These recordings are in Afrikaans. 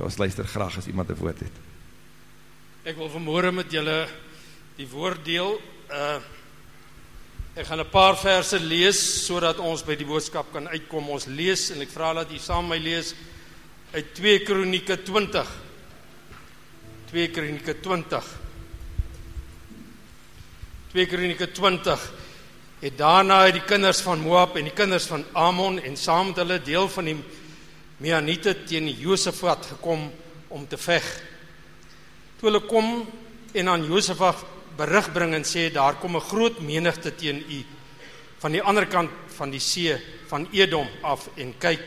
Ons luister graag as iemand 'n woord het. Ek wil vanmôre met julle die woord deel. Uh ek gaan 'n paar verse lees sodat ons by die boodskap kan uitkom. Ons lees en ek vra dat u saam my lees uit 2 Kronieke 20. 2 Kronieke 20. 2 Kronieke 20 het daarna uit die kinders van Moab en die kinders van Amon en saam met hulle deel van die Meanite teen Josafat gekom om te veg. Toe hulle kom en aan Josafat berig bring en sê daar kom 'n groot menigte teen u van die ander kant van die see van Edom af en kyk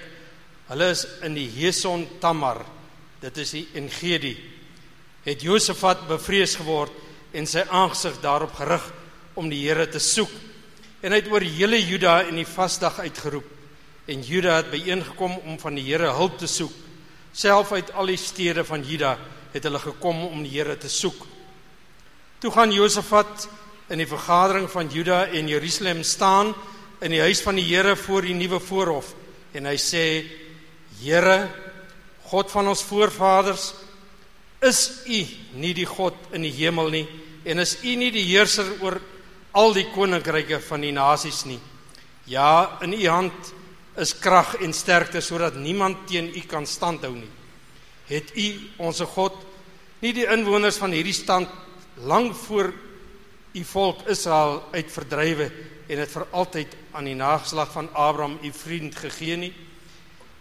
hulle is in die Heson Tamar. Dit is die Engedi. Het Josafat bevrees geword en sy aangesig daarop gerig om die Here te soek. En hy het oor hele Juda in die vasdag uitgeroep en Juda het byeengekom om van die Here hulp te soek. Self uit al die stede van Juda het hulle gekom om die Here te soek. Toe gaan Josafat in die vergadering van Juda en Jerusalem staan in die huis van die Here voor die nuwe voorhof en hy sê Here God van ons voorvaders is u nie die God in die hemel nie en is u nie die heerser oor al die koninkryke van die nasies nie? Ja in u hand is krag en sterkte sodat niemand teen u kan standhou nie. Het u onsse God nie die inwoners van hierdie stand lank voor u volk Israel uit verdrywe en dit vir altyd aan die nageslag van Abraham u vriend gegee nie?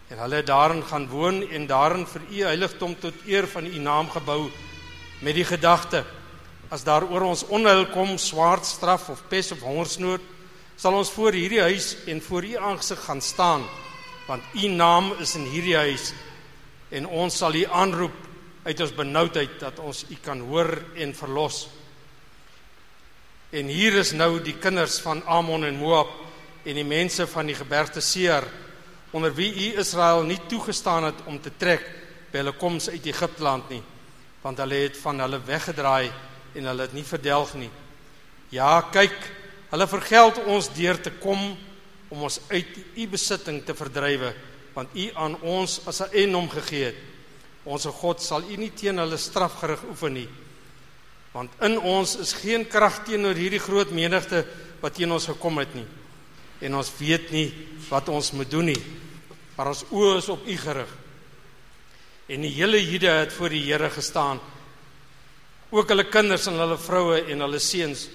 En hulle daarin gaan woon en daarin vir u heiligdom tot eer van u naam gebou met die gedagte as daar oor ons onheil kom swaard straf of pes of hongersnood sal ons voor hierdie huis en voor u aangesig gaan staan want u naam is in hierdie huis en ons sal u aanroep uit ons benoudheid dat ons u kan hoor en verlos. En hier is nou die kinders van Amon en Moab en die mense van die gebergte Seir onder wie u Israel nie toegestaan het om te trek by hulle koms uit Egipte land nie want hulle het van hulle weggedraai en hulle het nie verdelg nie. Ja, kyk, hulle vergeld ons deur te kom om ons uit u besitting te verdrywe want u aan ons as 'n enom gegee het Onse God sal U nie teen hulle strafgerig oefen nie. Want in ons is geen krag teenoor hierdie groot menigte wat teen ons gekom het nie. En ons weet nie wat ons moet doen nie. Maar ons oë is op U gerig. En die hele Jude het voor die Here gestaan. Ook hulle kinders en hulle vroue en hulle seuns.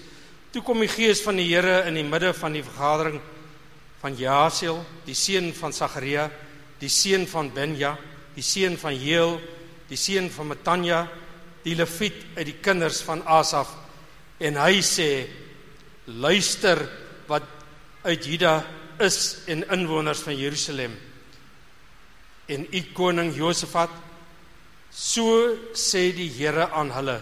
Toe kom die gees van die Here in die midde van die vergadering van Jaasiel, die seun van Sagaria, die seun van Benja die seun van Heel, die seun van Matanja, die Lewiet uit die kinders van Asaf. En hy sê luister wat uit Juda is en inwoners van Jerusalem. En u koning Josafat so sê die Here aan hulle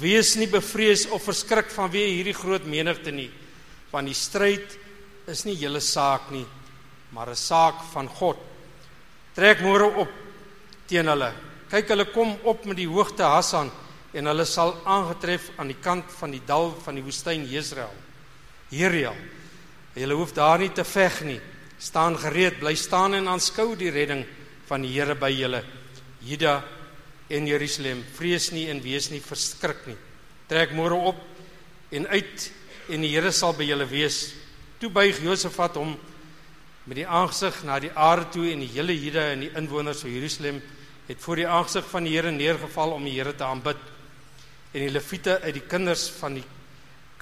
wees nie bevrees of verskrik vanweë hierdie groot menigte nie want die stryd is nie julle saak nie maar 'n saak van God trek môre op teen hulle. Kyk, hulle kom op met die hoogte Hasan en hulle sal aangetref aan die kant van die dal van die woestyn Jesreel. Hierreel. Julle hoef daar nie te veg nie. Staan gereed, bly staan en aanskou die redding van die Here by julle. Juda en Jerusalem, vrees nie en wees nie verskrik nie. Trek môre op en uit en die Here sal by julle wees. Toe buig Josafat hom met die aangesig na die aarde toe en die hele Juda en die inwoners van Jerusalem het voor die aangesig van die Here neergeval om die Here te aanbid. En die Lewiete uit die kinders van die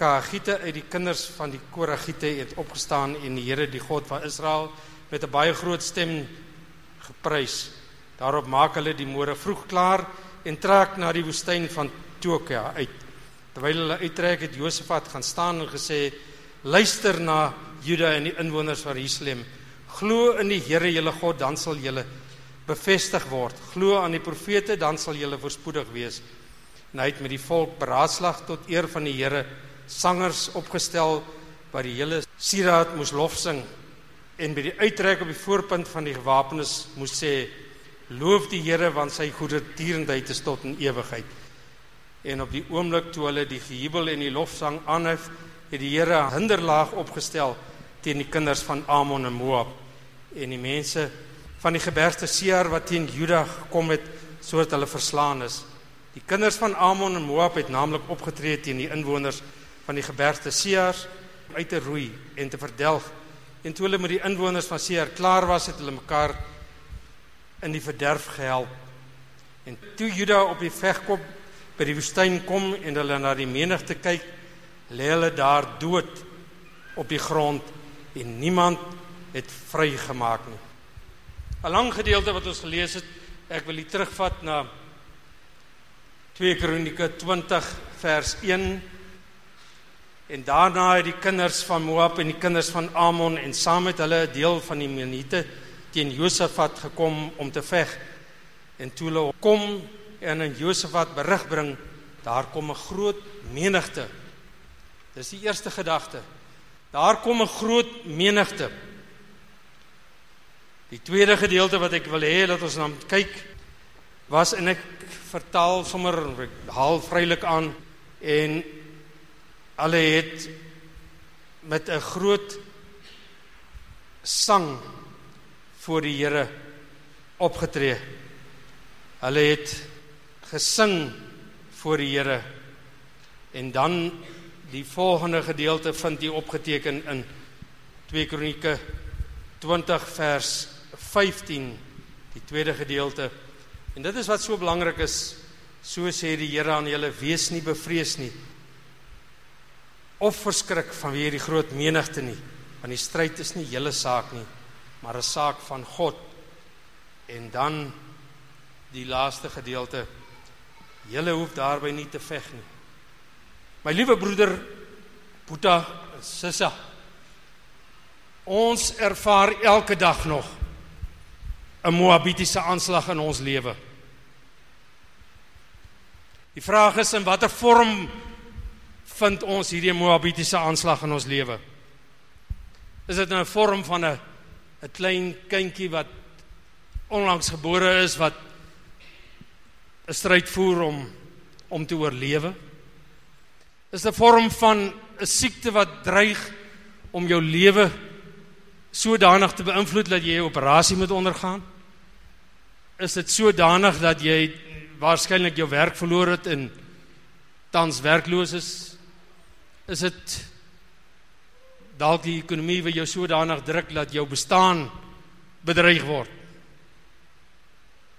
Kagiete uit die kinders van die Koragiete het opgestaan en die Here die God van Israel met 'n baie groot stem geprys. Daarop maak hulle die môre vroeg klaar en trek na die woestyn van Tokia uit. Terwyl hulle uittrek het Josafat gaan staan en gesê: "Luister na Juda en die inwoners van Jerusalem. Glo in die Here julle God, dan sal julle bevestig word. Glo aan die profete, dan sal julle voorspoedig wees. En hy het met die volk beraadslag tot eer van die Here sangers opgestel wat die hele sieraad moes lof sing en by die uittrek op die voorpunt van die gewapenes moes sê loof die Here want sy goedertierenheid is tot in ewigheid. En op die oomblik toe hulle die gejubel en die lofsang aanhef, het die Here 'n hinderlaag opgestel teen die kinders van Amon en Moab en die mense van die gebergte Seir wat teen Juda gekom het sodat hulle verslaan is. Die kinders van Amon en Moab het naamlik opgetree teen die inwoners van die gebergte Sears uit te roei en te verdelg. En toe hulle met die inwoners van Seir klaar was, het hulle mekaar in die verderf gehelp. En toe Juda op die vegkop by die woestyn kom en hulle na die menigte kyk, lê hulle daar dood op die grond en niemand het vrygemaak nie. 'n Lang gedeelte wat ons gelees het, ek wil dit terugvat na 2 Kronieke 20 vers 1 en daarna het die kinders van Moab en die kinders van Amon en saam met hulle 'n deel van die Menite teen Josafat gekom om te veg. En toe hulle kom en aan Josafat berig bring, daar kom 'n groot menigte. Dis die eerste gedagte. Daar kom 'n groot menigte. Die tweede gedeelte wat ek wil hê dat ons dan kyk was en ek vertaal sommer haal vrylik aan en hulle het met 'n groot sang voor die Here opgetree. Hulle het gesing voor die Here. En dan die volgende gedeelte vind jy opgeteken in 2 Kronieke 20 vers 15, die tweede gedeelte. En dit is wat so belangrik is. So sê die Here aan julle: Wees nie bevrees nie. Of verskrik vanweë die groot menigte nie, want die stryd is nie julle saak nie, maar 'n saak van God. En dan die laaste gedeelte Julle hoef daarby nie te veg nie. My liewe broeder Boeta, Sissa. Ons ervaar elke dag nog 'n Moabitiese aanslag in ons lewe. Die vraag is in watter vorm vind ons hierdie Moabitiese aanslag in ons lewe? Is dit 'n vorm van 'n 'n klein kindjie wat onlangs gebore is wat 'n stryd voer om om te oorlewe? Is 'n vorm van 'n siekte wat dreig om jou lewe sodanig te beïnvloed dat jy 'n operasie moet ondergaan? Is dit sodanig dat jy waarskynlik jou werk verloor het en tans werkloos is? Is dit dalk die ekonomie wat jou sodanig druk dat jou bestaan bedreig word?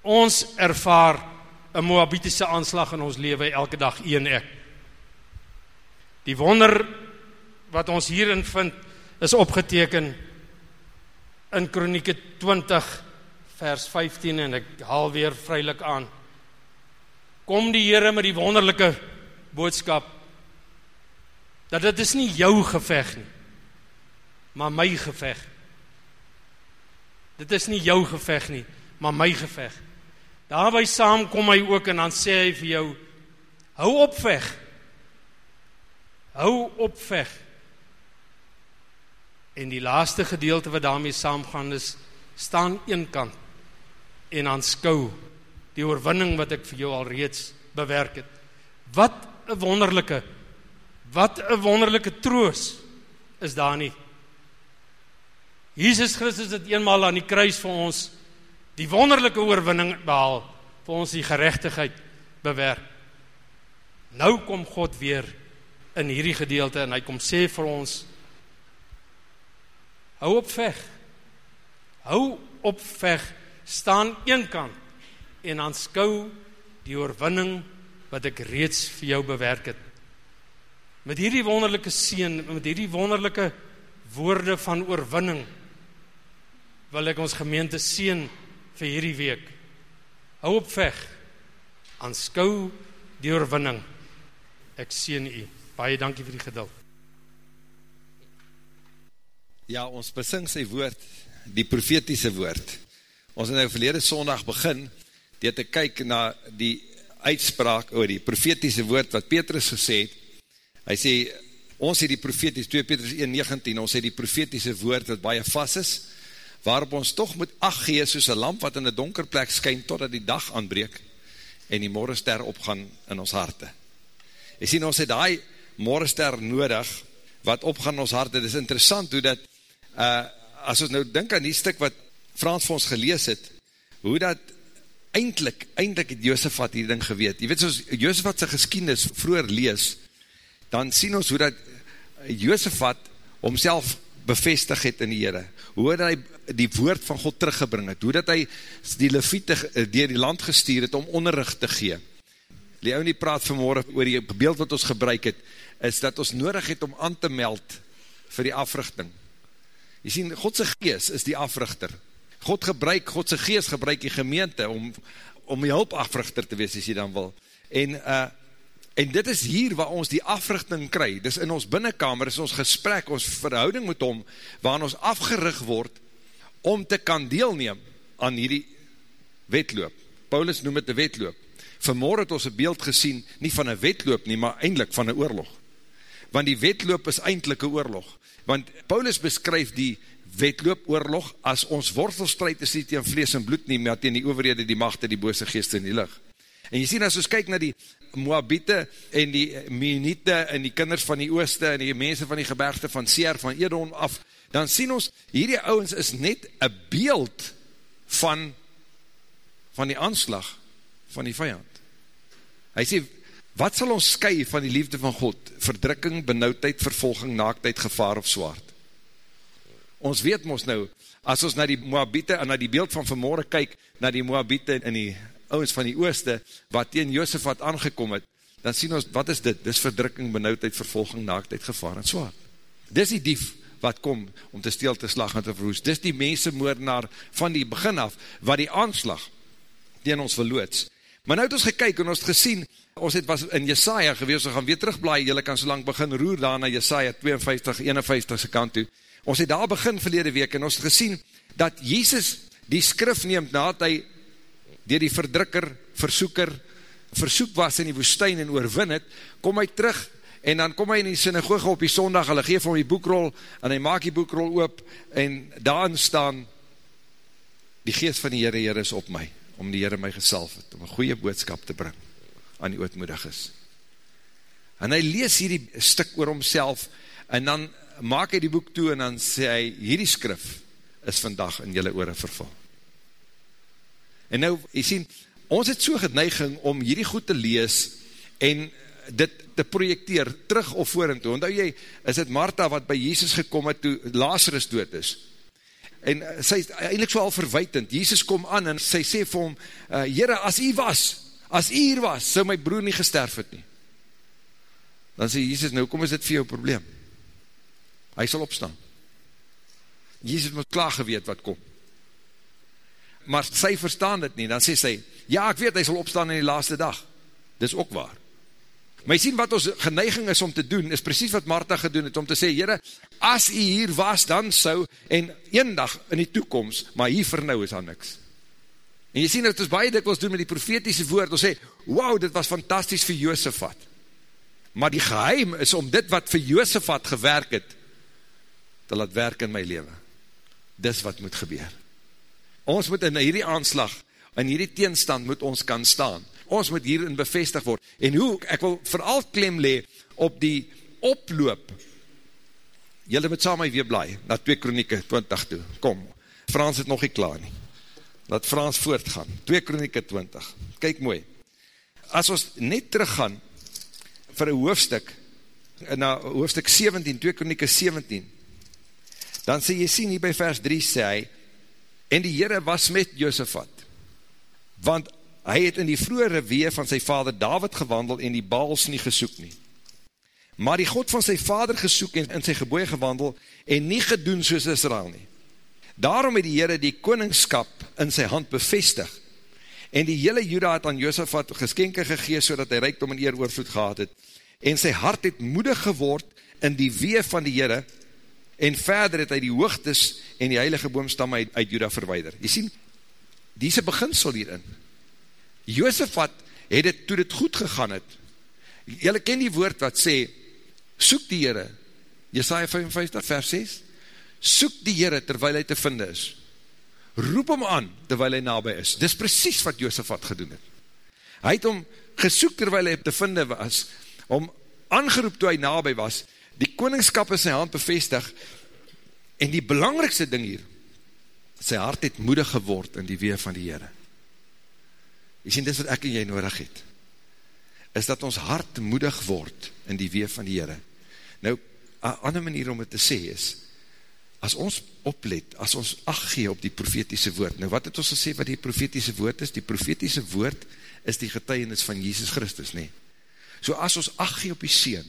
Ons ervaar 'n Moabitiese aanslag in ons lewe elke dag een ek. Die wonder wat ons hierin vind is opgeteken in Kronieke 20 vers 15 en ek haal weer vrylik aan. Kom die Here met die wonderlike boodskap dat dit is nie jou geveg nie, maar my geveg. Dit is nie jou geveg nie, maar my geveg. Daarby saam kom hy ook en dan sê hy vir jou hou op veg. Hou op veg. En die laaste gedeelte wat daarmee saamgaan is staan eenkant en aanskou die oorwinning wat ek vir jou al reeds bewerk het. Wat 'n wonderlike wat 'n wonderlike troos is daar nie. Jesus Christus het eenmaal aan die kruis vir ons die wonderlike oorwinning behaal vir ons die geregtigheid bewerk. Nou kom God weer in hierdie gedeelte en hy kom sê vir ons hou op veg. Hou op veg, staan eenkant en aanskou die oorwinning wat ek reeds vir jou bewerk het. Met hierdie wonderlike seën, met hierdie wonderlike woorde van oorwinning wil ek ons gemeente seën vir hierdie week. Hou op veg. Aanskou die oorwinning. Ek seën u. Baie dankie vir die geduld. Ja, ons besing sy woord, die profetiese woord. Ons het nou verlede sondag begin, deur te kyk na die uitspraak oor die profetiese woord wat Petrus gesê het. Hy sê, ons het die profetiese, 2 Petrus 1,19, ons het die profetiese woord wat baie vast is, waarop ons toch moet ach gee soos een lamp wat in een donker plek skyn totdat die dag aanbreek en die morgenster opgaan in ons harte. Jy sien, ons het die morgenster nodig wat opgaan in ons harte. Dit is interessant hoe dat, uh, as ons nou denk aan die stuk wat Frans vir ons gelees het, hoe dat eindelijk, eindelijk het Jozefat die ding geweet. Je weet, soos Jozefat sy geskiennis vroeger lees, dan sien ons hoe dat Jozefat homself bevestig het in die Heere, hoe dat hy die woord van God teruggebring het, hoe dat hy die leviete dier die land gestuur het om onderrug te gee. Leonie praat vanmorgen oor die beeld wat ons gebruik het, is dat ons nodig het om aan te meld vir die africhting. Jy sien, Godse gees is die africhter. God gebruik, Godse gees gebruik die gemeente om, om die hulpafrichter te wees, as jy dan wil. En, uh, en dit is hier waar ons die africhting kry. Dis in ons binnenkamer, is ons gesprek, ons verhouding met hom, waar ons afgerig word, om te kan deelneem aan hierdie wetloop. Paulus noem het die wetloop. Vanmorgen het ons een beeld gesien, nie van een wetloop nie, maar eindelijk van een oorlog. Want die wetloop is eindelijk een oorlog. Want Paulus beskryf die wetloop oorlog as ons wortelstrijd is nie tegen vlees en bloed nie, maar tegen die overhede, die machte, die bose geest in die licht. En jy sien, as ons kyk na die Moabite en die Meuniete en die kinders van die ooste en die mense van die gebergte van Seer, van Edom af, dan sien ons, hierdie ouwens is net een beeld van, van die aanslag van die vijand. Hy sê, wat sal ons sky van die liefde van God? Verdrukking, benauwdheid, vervolging, naaktheid, gevaar of zwaard? Ons weet ons nou, as ons na die Moabite en na die beeld van vanmorgen kyk, na die Moabite en die ouwens van die ooste, wat tegen Jozef wat aangekom het, dan sien ons, wat is dit? Dis verdrukking, benauwdheid, vervolging, naaktheid, gevaar en zwaard. Dis die dief wat kom om te steel, te slag en te verhoes. Dis die mense moordenaar van die begin af, wat die aanslag tegen ons verloods. Maar nou het ons gekyk en ons het gesien, ons het was in Jesaja gewees, ons gaan weer terugblaai, jylle kan so lang begin roer daar na Jesaja 52, 51 se kant toe. Ons het daar begin verlede week en ons het gesien, dat Jesus die skrif neemt na dat hy dier die verdrukker, versoeker, versoek was in die woestijn en oorwin het, kom hy terug en dan kom hy in die synagoge op die sondag, hulle geef hom die boekrol en hy maak die boekrol oop en daarin staan die geest van die Heere Heere is op my om die Heere my gesalf het, om een goeie boodskap te bring aan die ootmoedig is. En hy lees hierdie stuk oor homself, en dan maak hy die boek toe, en dan sê hy, hierdie skrif is vandag in jylle oore verval. En nou, jy sien, ons het so geneiging om hierdie goed te lees, en dit te projecteer, terug of voor en toe. Ondou jy, is het Martha wat by Jesus gekom het, toe Lazarus dood is, en uh, sy is eindelijk so al verwijtend, Jesus kom aan en sy sê vir hom, uh, Heere, as hy was, as hy hier was, sou my broer nie gesterf het nie. Dan sê Jesus, nou kom is dit vir jou probleem. Hy sal opstaan. Jesus moet klaar geweet wat kom. Maar sy verstaan dit nie, dan sê sy, ja, ek weet, hy sal opstaan in die laaste dag. Dis ook waar. Maar jy sien wat ons geneiging is om te doen, is precies wat Martha gedoen het, om te sê, Heere, as jy hier was, dan sou, en een dag in die toekomst, maar hier vir nou is aan niks. En jy sien, dat ons baie dikwels doen met die profetiese woord, ons sê, wauw, dit was fantastisch vir Joosefat. Maar die geheim is om dit wat vir Joosefat gewerk het, te laat werk in my leven. Dis wat moet gebeur. Ons moet in hierdie aanslag, in hierdie teenstand moet ons kan staan ons moet hierin bevestig word. En hoe, ek wil vooral klem le op die oploop. Julle moet saam my weer blij, na 2 kronieke 20 toe. Kom, Frans het nog nie klaar nie. Laat Frans voortgaan. 2 kronieke 20. Kyk mooi. As ons net teruggaan vir een hoofdstuk, na hoofdstuk 17, 2 kronieke 17, dan sê jy sien hier by vers 3 sê hy, en die Heere was met Josefat, want hy het in die vroere wee van sy vader David gewandel en die baals nie gesoek nie. Maar die God van sy vader gesoek en in sy geboeie gewandel en nie gedoen soos Israel nie. Daarom het die Heere die koningskap in sy hand bevestig en die hele Juda het aan Josaphat geskenke gegees so dat hy reikdom en eer oorvloed gehad het en sy hart het moedig geword in die wee van die Heere en verder het hy die hoogtes en die heilige boomstam uit, uit Juda verweider. Jy sien, die is een beginsel hierin. Josefat het het, toe dit goed gegaan het, jylle ken die woord wat sê, soek die Heere, Jesaja 55 vers 6, soek die Heere terwijl hy te vinde is, roep hom aan terwijl hy nabij is, dis precies wat Josefat gedoen het, hy het hom gesoek terwijl hy te vinde was, om aangeroep toe hy nabij was, die koningskap in sy hand bevestig, en die belangrikste ding hier, sy hart het moedig geword in die weer van die Heere, Jy sien, dit wat ek en jy nodig het, is dat ons hart moedig word in die weef van die Heere. Nou, een ander manier om het te sê is, as ons oplet, as ons acht gee op die profetiese woord, nou wat het ons gesê wat die profetiese woord is? Die profetiese woord is die getuienis van Jesus Christus, nee. So as ons acht gee op die Seen,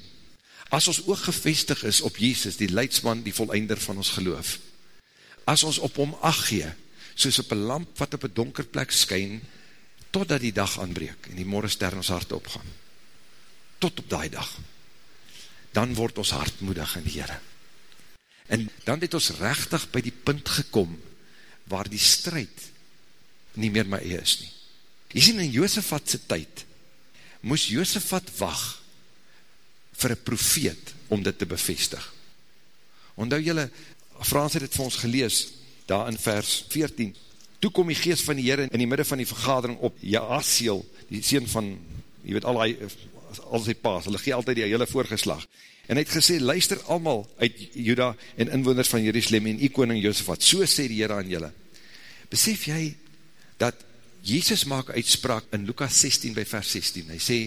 as ons ook gevestig is op Jesus, die leidsman, die voleinder van ons geloof, as ons op hom gee, soos op een lamp wat op een donker plek skyn, totdat die dag aanbreek, en die morgenster ons hart opgaan, tot op die dag, dan word ons hart moedig in die Heere. En dan het ons rechtig by die punt gekom, waar die strijd nie meer my is nie. Jy sien, in Jozefat tyd, moes Jozefat wacht, vir een profeet om dit te bevestig. Ondou jylle, Frans het het vir ons gelees, daar in vers 14, toe kom die geest van die Heer in die midde van die vergadering op Jaasiel, die sien van, jy weet al hy, al sy paas, hulle gee altyd die hele voorgeslag, en hy het gesê, luister allemaal uit Juda en inwoners van Jerusalem en die koning Jozefat, so sê die Heer aan jylle. Besef jy, dat Jezus maak uitspraak in Lukas 16 by vers 16, hy sê,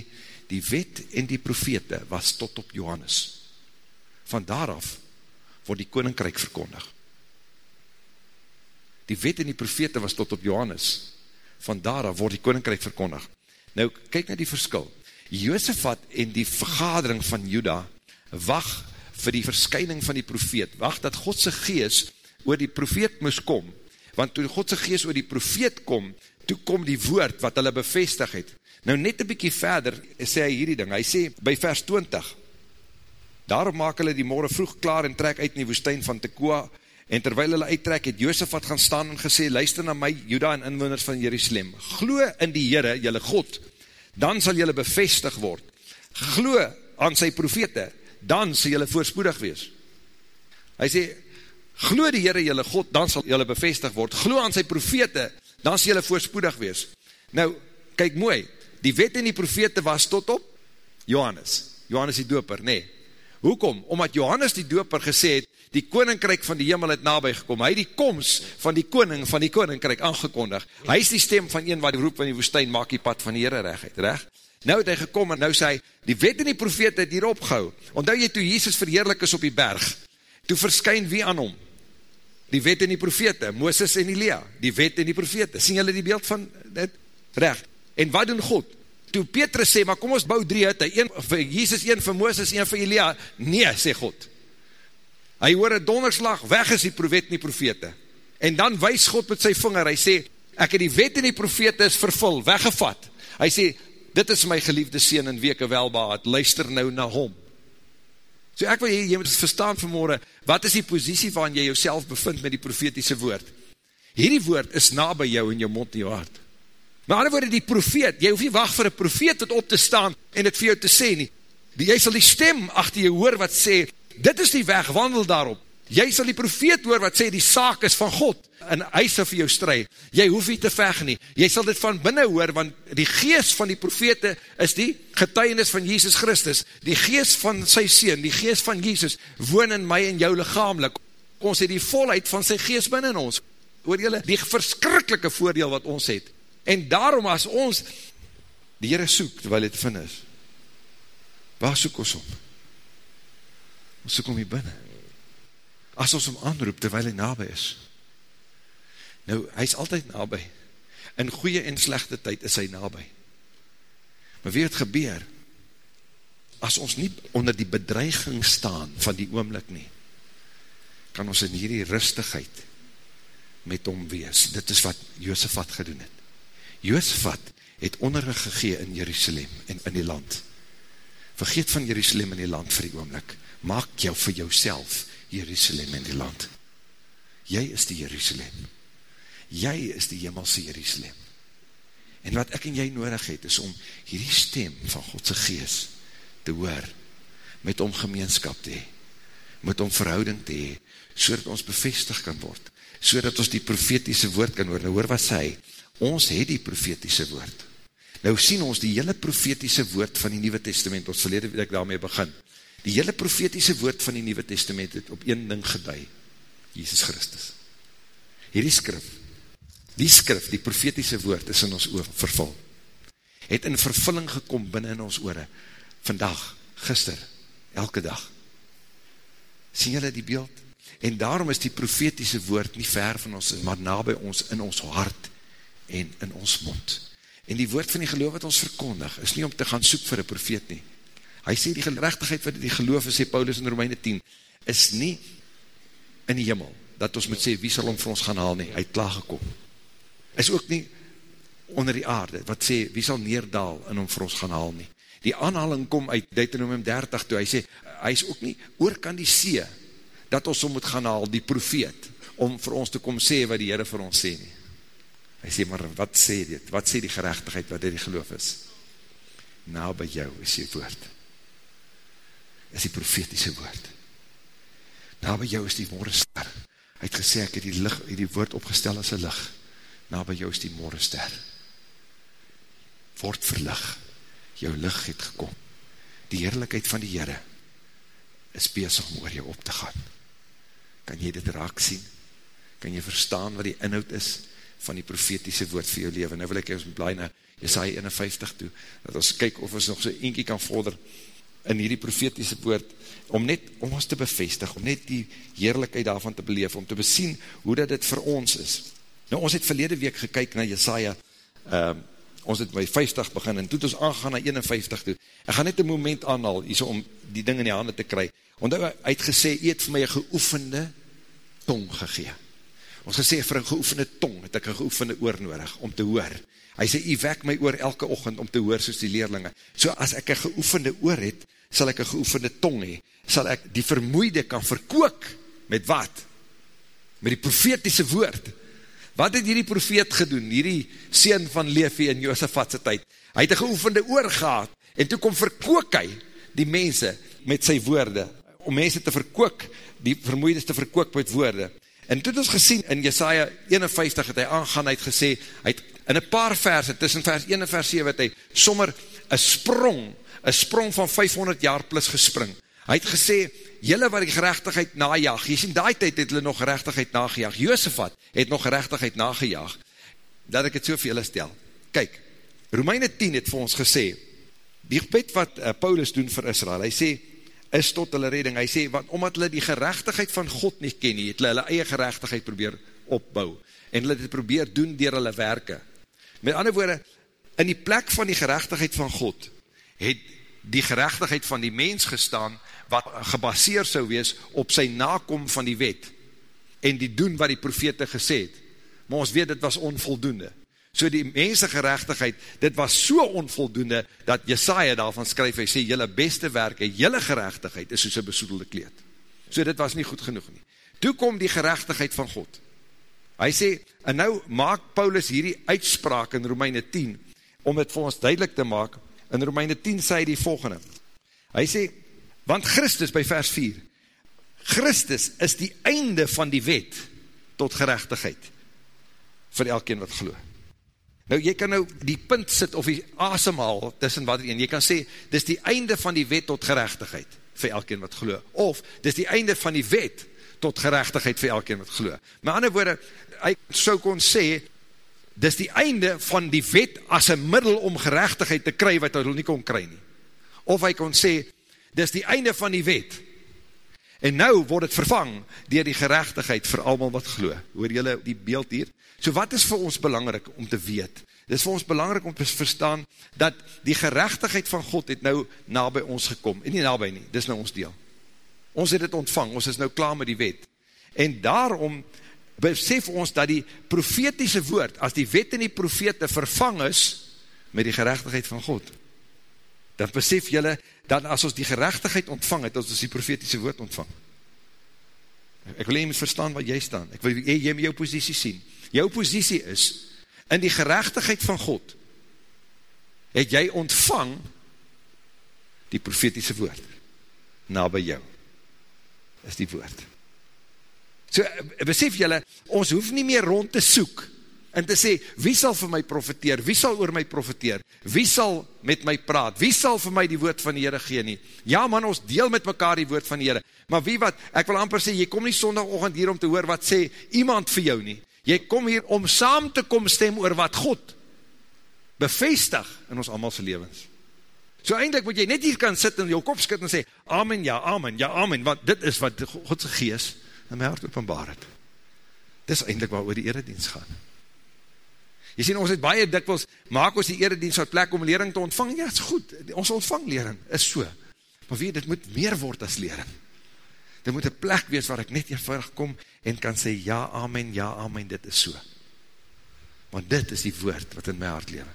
die wet en die profete was tot op Johannes. Van daaraf word die koninkryk verkondig. Die wet en die profete was tot op Johannes. Van daaraf word die koninkryk verkondig. Nou, kyk na die verskil. Joosefat en die vergadering van Juda wacht vir die verskyning van die profeet, wacht dat Godse gees oor die profeet moes kom, want toe Godse gees oor die profeet kom, toe kom die woord wat hulle bevestig het. Nou net een bykie verder sê hy hierdie ding, hy sê by vers 20, daarom maak hulle die morgen vroeg klaar en trek uit in die woestijn van Tekoa, en terwijl hulle uittrek het Joosefat gaan staan en gesê, luister na my, Juda en inwoners van Jerusalem, glo in die Heere, jylle God, dan sal jylle bevestig word, glo aan sy profete, dan sal jylle voorspoedig wees. Hy sê, glo die Heere, jylle God, dan sal jylle bevestig word, glo aan sy profete, dan sal jylle voorspoedig wees. Nou, kyk mooi, die wet en die profete was tot op Johannes, Johannes die doper, nee. Hoekom? Omdat Johannes die doper gesê het, die koninkryk van die hemel het nabij gekom, hy die komst van die koning van die koninkryk aangekondig, hy is die stem van een wat die roep van die woestijn, maak die pad van die Heere recht, recht? Nou het hy gekom en nou sê hy, die wet en die profete het hier opgehou, onthou jy toe Jesus verheerlik is op die berg, toe verskyn wie aan hom? Die wet en die profete, Mooses en Elia, die wet en die profete, sien julle die beeld van dit? Recht. En wat doen God? Toe Petrus sê, maar kom ons bou drie hitte, een vir Jesus, een vir Mooses, een vir Elia. Nee, sê God. Hy hoor een donderslag, weg is die wet en die profete. En dan wys God met sy vinger, hy sê, ek het die wet en die profete is vervul, weggevat. Hy sê, dit is my geliefde sien in weke welbaat, luister nou na hom. So ek wil jy, jy moet verstaan vanmorgen, wat is die positie waarin jy jouself bevind met die profetiese woord? Hierdie woord is na by jou in jou mond en jou hart. Maar ander woorde, die profeet, jy hoef nie wacht vir een profeet tot op te staan en het vir jou te sê nie. Jy sal die stem achter jy hoor wat sê, dit is die weg, wandel daarop. Jy sal die profeet hoor wat sê, die saak is van God, en hy sal vir jou strijd. Jy hoef nie te veg nie. Jy sal dit van binnen hoor, want die geest van die profete is die getuienis van Jesus Christus. Die geest van sy Seen, die geest van Jesus, woon in my en jou lichamelik. Ons het die volheid van sy geest binnen ons. Hoor jylle, die verskrikkelike voordeel wat ons het, En daarom as ons die Heere soek, terwijl het vind is, waar soek ons om? Ons soek om hier binnen. As ons om aanroep, terwijl hy nabij is. Nou, hy is altyd nabij. In goeie en slechte tyd is hy nabij. Maar wie het gebeur? As ons nie onder die bedreiging staan van die oomlik nie, kan ons in hierdie rustigheid met hom wees. Dit is wat Jozef wat gedoen het. Joosvat het onderrig gegee in Jerusalem en in die land. Vergeet van Jerusalem in die land vir die oomlik. Maak jou vir jouself Jerusalem in die land. Jy is die Jerusalem. Jy is die hemelse Jerusalem. En wat ek en jy nodig het, is om hierdie stem van Godse gees te hoor, met om gemeenskap te hee, met om verhouding te hee, so ons bevestig kan word, so ons die profetiese woord kan hoor. Nou hoor wat sê hy, ons het die profetiese woord. Nou sien ons die hele profetiese woord van die Nieuwe Testament, ons verlede wil ek daarmee begin, die hele profetiese woord van die Nieuwe Testament het op een ding gedei, Jesus Christus. Hierdie skrif, die skrif, die profetiese woord is in ons oor vervul. het in vervulling gekom binnen in ons oore, vandag, gister, elke dag. Sien julle die beeld? En daarom is die profetiese woord nie ver van ons, maar na by ons, in ons hart en in ons mond. En die woord van die geloof wat ons verkondig, is nie om te gaan soek vir een profeet nie. Hy sê die gerechtigheid wat die geloof is, sê Paulus in Romeine 10, is nie in die hemel, dat ons moet sê, wie sal om vir ons gaan haal nie, hy het klaargekom. Is ook nie onder die aarde, wat sê, wie sal neerdaal en om vir ons gaan haal nie. Die aanhaling kom uit Deuteronomium 30 toe, hy sê, hy is ook nie oor kan die see, dat ons om moet gaan haal, die profeet, om vir ons te kom sê wat die Heere vir ons sê nie. Hy sê, maar wat sê dit? Wat sê die gerechtigheid wat dit die geloof is? Na by jou is die woord. Is die profetiese woord. Na by jou is die morgenster. Hy het gesê, ek het die, licht, het die woord opgestel as een licht. Na by jou is die morgenster. Word verlig. Jou licht het gekom. Die heerlijkheid van die Heere is bezig om oor jou op te gaan. Kan jy dit raak sien? Kan jy verstaan wat die inhoud is van die profetiese woord vir jou leven? Nou wil ek ons blij na Jesaja 51 toe, dat ons kyk of ons nog so eentje kan vorder in hierdie profetiese woord, om net om ons te bevestig, om net die heerlijkheid daarvan te beleef, om te besien hoe dat dit vir ons is. Nou, ons het verlede week gekyk na Jesaja, um, ons het by 50 begin, en toe het ons aangegaan na 51 toe. Ek gaan net een moment aanhaal, hier so om die ding in die handen te kry. Want hy het gesê, hy het vir my een geoefende tong gegee. Ons gesê, vir een geoefende tong het ek een geoefende oor nodig, om te hoor. Hy sê, hy wek my oor elke ochend om te hoor, soos die leerlinge. So as ek een geoefende oor het, sal ek een geoefende tong hee, sal ek die vermoeide kan verkook, met wat? Met die profetiese woord. Wat het hierdie profeet gedoen, hierdie sien van Levi in Josefatse tyd? Hy het een geoefende oor gehad, en toe kom verkook hy die mense met sy woorde, om mense te verkook, die vermoeides te verkook met woorde. En toe het ons gesien, in Jesaja 51 het hy aangaan, hy het gesê, hy het in een paar verse, tussen vers 1 en vers 7, het hy sommer een sprong, een sprong van 500 jaar plus gespring. Hy het gesê, jylle wat die gerechtigheid najaag, jy sien, die tijd het hulle nog gerechtigheid nagejaag, Joosefat het nog gerechtigheid nagejaag, dat ek het so vir julle stel. Kyk, Romeine 10 het vir ons gesê, die gebed wat uh, Paulus doen vir Israel, hy sê, is tot hulle redding, hy sê, want omdat hulle die gerechtigheid van God nie ken nie, het hulle hulle eie gerechtigheid probeer opbou, en hulle het probeer doen dier hulle werke. Met ander woorde, in die plek van die gerechtigheid van God, het die gerechtigheid van die mens gestaan, wat gebaseer sou wees op sy nakom van die wet, en die doen wat die profete gesê het. Maar ons weet, dit was onvoldoende. So die mense gerechtigheid, dit was so onvoldoende, dat Jesaja daarvan skryf, hy sê, jylle beste werke, jylle gerechtigheid, is soos een besoedelde kleed. So dit was nie goed genoeg nie. Toe kom die gerechtigheid van God. Hy sê, en nou maak Paulus hierdie uitspraak in Romeine 10, om het vir ons duidelik te maak, in Romeine 10 sê hy die volgende, hy sê, want Christus, by vers 4, Christus is die einde van die wet, tot gerechtigheid, vir elkeen wat geloof. Nou, jy kan nou die punt sit, of die asemhaal, tussen wat en jy kan sê, dis die einde van die wet tot gerechtigheid, vir elkeen wat geloof, of, dis die einde van die wet, tot gerechtigheid vir elkeen wat geloof. Maar ander woorde, hy so kon sê, dis die einde van die wet as een middel om gerechtigheid te kry wat hy nie kon kry nie. Of hy kon sê, dis die einde van die wet. En nou word het vervang dier die gerechtigheid vir allemaal wat glo. Hoor jylle die beeld hier? So wat is vir ons belangrijk om te weet? Dit is vir ons belangrijk om te verstaan dat die gerechtigheid van God het nou na by ons gekom. En nie na by nie, dit is nou ons deel. Ons het het ontvang, ons is nou klaar met die wet. En daarom besef ons dat die profetiese woord, as die wet en die profete vervang is, met die gerechtigheid van God, dan besef jylle, dat as ons die gerechtigheid ontvang het, as ons die profetiese woord ontvang. Ek wil jy moet verstaan wat jy staan, ek wil jy, jy met jou posiesie sien. Jou posiesie is, in die gerechtigheid van God, het jy ontvang die profetiese woord, na by jou, is die woord. So, besef julle, ons hoef nie meer rond te soek, en te sê, wie sal vir my profiteer, wie sal oor my profiteer, wie sal met my praat, wie sal vir my die woord van die Heere gee nie, ja man, ons deel met mekaar die woord van die Heere, maar wie wat, ek wil amper sê, jy kom nie sondagochtend hier om te hoor wat sê iemand vir jou nie, jy kom hier om saam te kom stem oor wat God bevestig in ons allemaal levens. So eindelijk moet jy net hier kan sit en jou kop skit en sê, amen, ja, amen, ja, amen, want dit is wat Godse gees in my hart openbaar het. Dit is eindelijk waar oor die eredienst gaan. Jy sien, ons het baie dikwels, maak ons die eredienst uit plek om lering te ontvang, ja, het is goed, ons ontvang lering, is so. Maar weet, dit moet meer word as lering. Dit moet een plek wees waar ek net eenvoudig kom en kan sê, ja, amen, ja, amen, dit is so. Want dit is die woord wat in my hart lewe.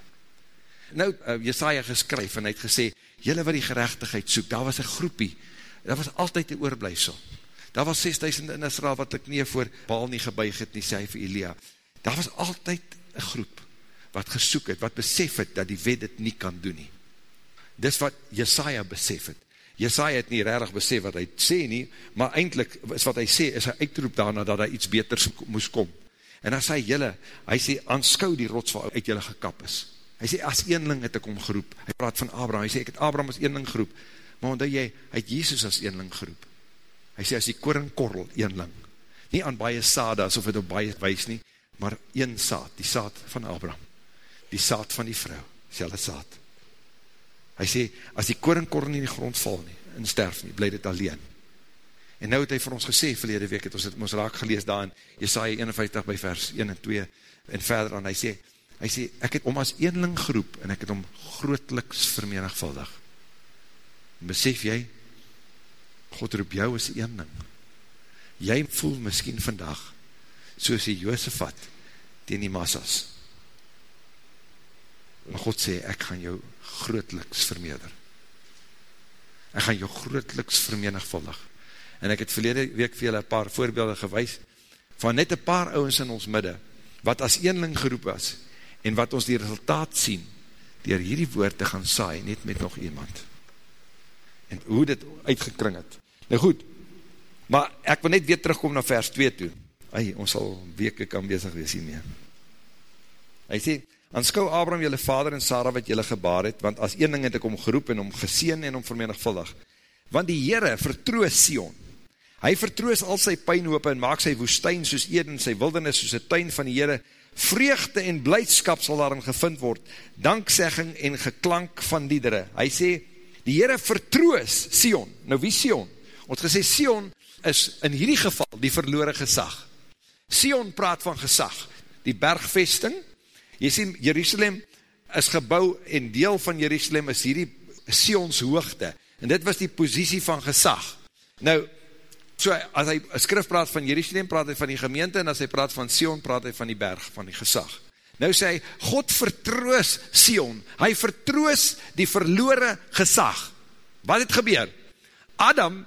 Nou, uh, Jesaja geskryf en hy het gesê, jylle wat die gerechtigheid soek, daar was een groepie, daar was altyd die oorblijfsel. Daar was 6000 in Israel wat ek nie voor Baal nie gebuig het, nie sê vir Elia. Daar was altyd een groep wat gesoek het, wat besef het dat die wet het nie kan doen nie. Dis wat Jesaja besef het. Jesaja het nie rarig besef wat hy sê nie, maar eindelijk is wat hy sê, is hy uitroep daarna dat hy iets beters moes kom. En dan sê jylle, hy sê, aanskou die rots wat uit jylle gekap is. Hy sê, as eenling het ek omgeroep. Hy praat van Abraham, hy sê, ek het Abraham as eenling geroep. Maar omdat jy, hy het Jezus as eenling geroep. Hy sê, as die koringkorrel eenling. Nie aan baie saad, asof het op baie wees nie, maar een saad, die saad van Abraham. Die saad van die vrou, selle saad. Hy sê, as die koringkorrel nie in die grond val nie, en sterf nie, bly dit alleen. En nou het hy vir ons gesê, verlede week het ons het ons raak gelees daar in Jesaja 51 by vers 1 en 2 en verder aan, hy sê, hy sê, ek het om as eenling geroep en ek het om grootliks vermenigvuldig. En besef jy, God roep jou as eenling. Jy voel miskien vandag, soos die Joosefat, teen die massas. En God sê, ek gaan jou grootliks vermeerder. Ek gaan jou grootliks vermenigvuldig. En ek het verlede week vir julle een paar voorbeelde gewys, van net een paar ouwens in ons midde, wat as eenling geroep was, en wat ons die resultaat sien, dier hierdie woord te gaan saai, net met nog iemand. En hoe dit uitgekring het. Nou goed, maar ek wil net weer terugkom na vers 2 toe. Ei, ons sal weke kan bezig wees hiermee. Hy sê, aanskou Abraham jylle vader en Sarah wat jylle gebaar het, want as een ding het ek om geroep en om geseen en om vermenigvuldig. Want die Heere vertroos Sion. Hy vertroos al sy pijnhoop en maak sy woestijn soos Eden, sy wildernis soos die tuin van die Heere, vreugde en blijdskap sal daarin gevind word, danksegging en geklank van liedere. Hy sê, die Heere vertroos Sion. Nou wie Sion? Ons gesê, Sion is in hierdie geval die verloore gesag. Sion praat van gesag. Die bergvesting, jy sê, Jerusalem is gebouw en deel van Jerusalem is hierdie Sions hoogte. En dit was die positie van gesag. Nou, So, as hy skrif praat van Jerusalem, praat hy van die gemeente, en as hy praat van Sion, praat hy van die berg, van die gesag. Nou sê hy, God vertroos Sion, hy vertroos die verloore gesag. Wat het gebeur? Adam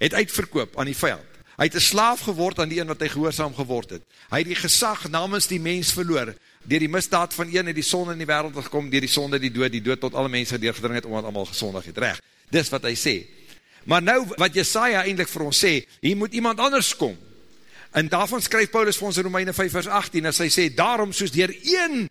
het uitverkoop aan die vijand. Hy het een slaaf geword aan die een wat hy gehoorzaam geword het. Hy het die gesag namens die mens verloor. Door die misdaad van een het die sonde in die wereld gekom, door die sonde die dood, die dood tot alle mense doorgedring het, omdat allemaal gezondig het. Recht. Dis wat hy sê. Maar nou, wat Jesaja eindelijk vir ons sê, hier moet iemand anders kom. En daarvan skryf Paulus vir ons in Romeine 5 vers 18, as hy sê, daarom soos dier een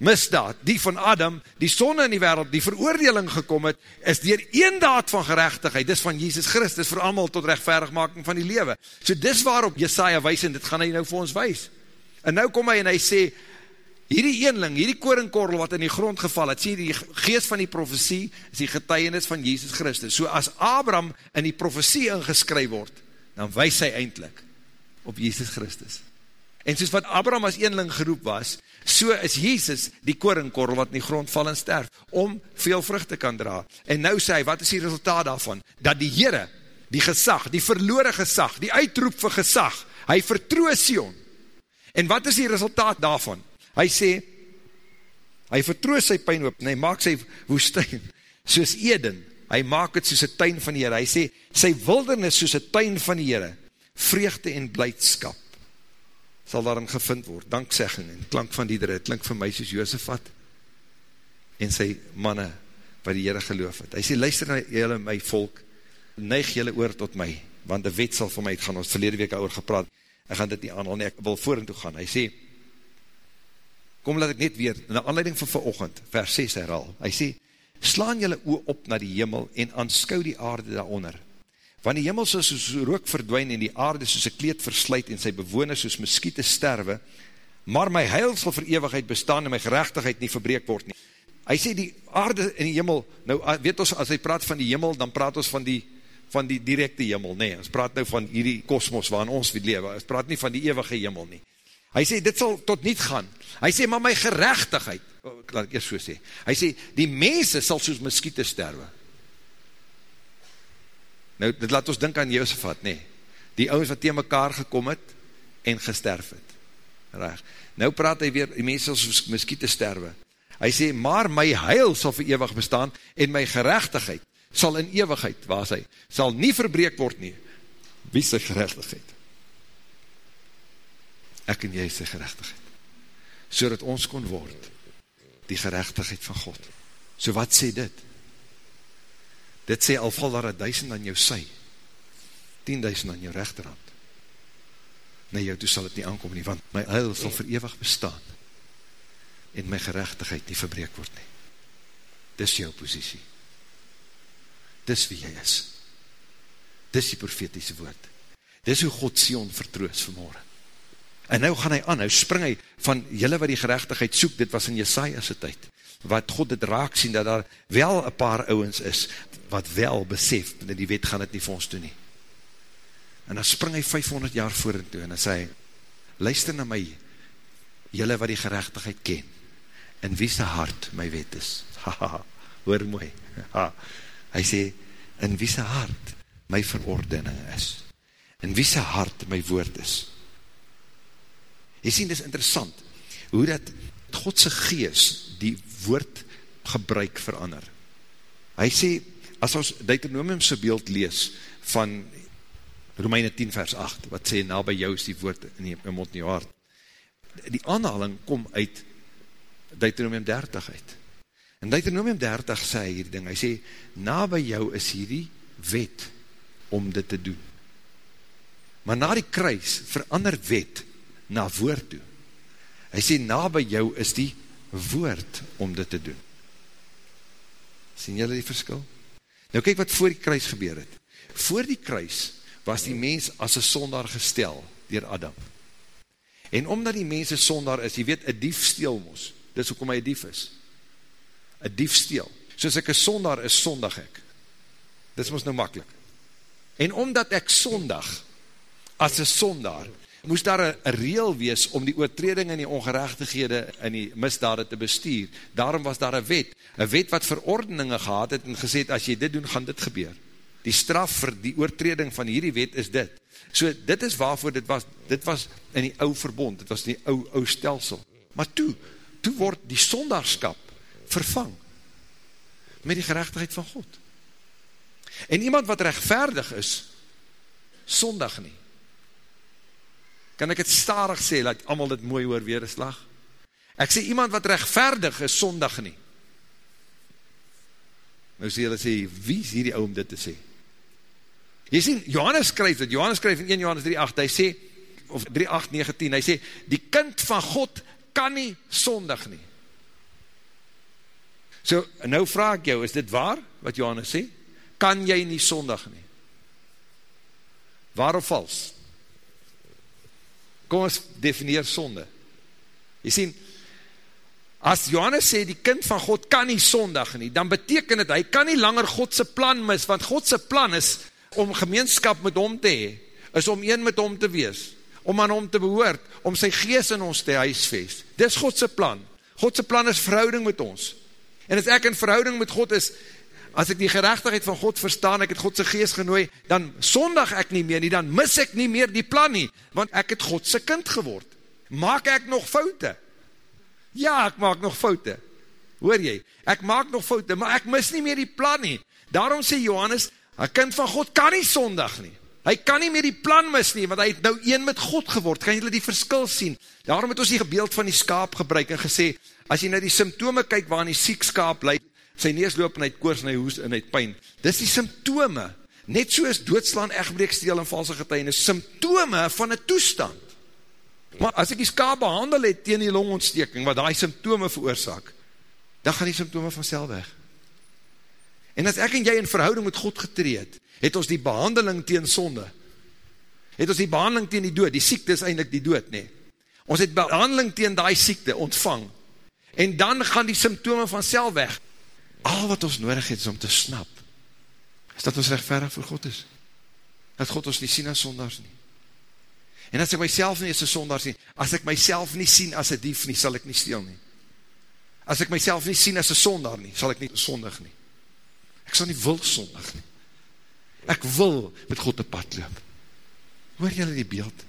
misdaad, die van Adam, die sonde in die wereld, die veroordeling gekom het, is dier een daad van gerechtigheid, dis van Jesus Christus, vir allemaal tot rechtverigmaking van die lewe. So dis waarop Jesaja wees, en dit gaan hy nou vir ons wees. En nou kom hy en hy sê, hierdie eenling, hierdie koringkorrel wat in die grond geval het, sê die geest van die profesie, is die getuienis van Jesus Christus. So as Abraham in die profesie ingeskryf word, dan wees hy eindelijk op Jesus Christus. En soos wat Abraham as eenling geroep was, so is Jesus die koringkorrel wat in die grond val en sterf, om veel vrucht te kan dra. En nou sê hy, wat is die resultaat daarvan? Dat die Heere, die gesag, die verloore gesag, die uitroep vir gesag, hy vertroos Sion. En wat is die resultaat daarvan? Hy sê, hy vertroos sy pijnhoop, en hy maak sy woestijn soos Eden, hy maak het soos een tuin van die Heere, hy sê, sy wildernis soos een tuin van die Heere, vreugde en blijdskap, sal daarin gevind word, danksegging en klank van die Heere, het klink vir my soos Joosefat, en sy manne, wat die Heere geloof het. Hy sê, luister na jylle my volk, neig jylle oor tot my, want die wet sal vir my uitgaan, ons verlede week oor gepraat, ek gaan dit nie aanhal nie, ek wil voor toe gaan, hy sê, kom laat ek net weer, na aanleiding van verochend, vers 6 herhaal, hy sê, slaan jylle oor op na die hemel, en aanskou die aarde daaronder, want die hemel sal soos rook verdwijn, en die aarde soos een kleed versluit, en sy bewoners soos muskiete sterwe, maar my heil sal vir eeuwigheid bestaan en my gerechtigheid nie verbreek word nie. Hy sê die aarde en die jimmel, nou weet ons, as hy praat van die jimmel, dan praat ons van die, van die directe jimmel, nee, ons praat nou van hierdie kosmos waarin ons wil lewe, ons praat nie van die eeuwige jimmel nie. Hy sê, dit sal tot niet gaan. Hy sê, maar my gerechtigheid, oh, laat ek eerst so sê, hy sê, die mense sal soos miskiete sterwe. Nou, dit laat ons dink aan Jozefat, nee, die ouwens wat tegen mekaar gekom het, en gesterf het. Reg. Nou praat hy weer, die mense sal soos miskiete sterwe. Hy sê, maar my heil sal vir eeuwig bestaan, en my gerechtigheid sal in eeuwigheid, waar hy, sal nie verbreek word nie. Wie sy gerechtigheid? Ek en jy sy gerechtigheid, so dat ons kon word, die gerechtigheid van God. So wat sê dit? Dit sê, al val daar een duisend aan jou sy, tienduisend aan jou rechterhand. Nee, jou toe sal het nie aankom nie, want my heil sal verewig bestaan, en my gerechtigheid nie verbreek word nie. Dis jou posiesie. Dis wie jy is. Dis die profetiese woord. Dis hoe God Sion vertroos vanmorgen. En nou gaan hy aan, nou spring hy van jylle wat die gerechtigheid soek, dit was in Jesaja's tyd, wat God het raak sien, dat daar wel een paar ouwens is, wat wel besef, en die wet gaan het nie vir ons doen nie. En dan spring hy 500 jaar voor en toe, en dan sê hy, luister na my, jylle wat die gerechtigheid ken, en wie sy hart my wet is. Haha, hoor mooi. Ha. Hy sê, in wie sy hart my verordening is, en wie sy hart my woord is, Jy sien, dit is interessant, hoe dat Godse gees die woord gebruik verander. Hy sê, as ons Deuteronomiumse beeld lees van Romeine 10 vers 8, wat sê, na by jou is die woord in die mond in jou hart. Die aanhaling kom uit Deuteronomium 30 uit. In Deuteronomium 30 sê hy hierdie ding, hy sê, na by jou is hierdie wet om dit te doen. Maar na die kruis verander wet na woord toe. Hy sê, na by jou is die woord om dit te doen. Sien julle die verskil? Nou kyk wat voor die kruis gebeur het. Voor die kruis was die mens as een sondaar gestel dier Adam. En omdat die mens een sondaar is, jy weet, een dief steel moes. Dit is hoekom hy een dief is. Een dief steel. Soos ek een sondaar is, sondag ek. Dit is ons nou makkelijk. En omdat ek sondag, as een sondaar, moest daar een reel wees om die oortreding en die ongerechtighede en die misdade te bestuur. Daarom was daar een wet, een wet wat verordeninge gehad het en gesê het, as jy dit doen, gaan dit gebeur. Die straf vir die oortreding van hierdie wet is dit. So dit is waarvoor dit was, dit was in die ou verbond, dit was in die ou, ou stelsel. Maar toe, toe word die sondagskap vervang met die gerechtigheid van God. En iemand wat rechtvaardig is, sondag nie. Kan ek het starig sê, laat allemaal dit mooi oor weer een slag? Ek sê, iemand wat rechtvaardig is, sondag nie. Nou sê hulle sê, wie is hierdie ou om dit te sê? Jy sê, Johannes skryf dit, Johannes skryf in 1 Johannes 3,8, hy sê, of 3,8, 9, 10, hy sê, die kind van God kan nie sondag nie. So, nou vraag ek jou, is dit waar, wat Johannes sê? Kan jy nie sondag nie? Waar of vals? Kom ons defineer sonde. Jy sien, as Johannes sê, die kind van God kan nie sondag nie, dan beteken het, hy kan nie langer Godse plan mis, want Godse plan is om gemeenskap met hom te hee, is om een met hom te wees, om aan hom te behoort, om sy gees in ons te huisvest. Dis Godse plan. Godse plan is verhouding met ons. En as ek in verhouding met God is, as ek die gerechtigheid van God verstaan, ek het Godse geest genooi, dan sondag ek nie meer nie, dan mis ek nie meer die plan nie, want ek het Godse kind geword. Maak ek nog foute? Ja, ek maak nog foute. Hoor jy? Ek maak nog foute, maar ek mis nie meer die plan nie. Daarom sê Johannes, een kind van God kan nie sondag nie. Hy kan nie meer die plan mis nie, want hy het nou een met God geword. Kan julle die verskil sien? Daarom het ons die gebeeld van die skaap gebruik en gesê, as jy na die symptome kyk waar die siek skaap leid, sy neus loop en hy het koors en hy hoes en hy het pijn. Dis die symptome, net soos doodslaan, echtbreek, steel en valse getuienis, symptome van een toestand. Maar as ek die ska behandel het tegen die longontsteking, wat die symptome veroorzaak, dan gaan die symptome vanself weg. En as ek en jy in verhouding met God getreed, het ons die behandeling tegen sonde, het ons die behandeling tegen die dood, die siekte is eindelijk die dood, nee. Ons het behandeling tegen die siekte ontvang. En dan gaan die symptome van sel weg. Al wat ons nodig het is om te snap, is dat ons rechtverig voor God is. Dat God ons nie sien as sondags nie. En as ek myself nie as een sondags nie, as ek myself nie sien as een dief nie, sal ek nie steel nie. As ek myself nie sien as een sondag nie, sal ek nie sondig nie. Ek sal nie wil sondig nie. Ek wil met God een pad loop. Hoor jylle die beeld?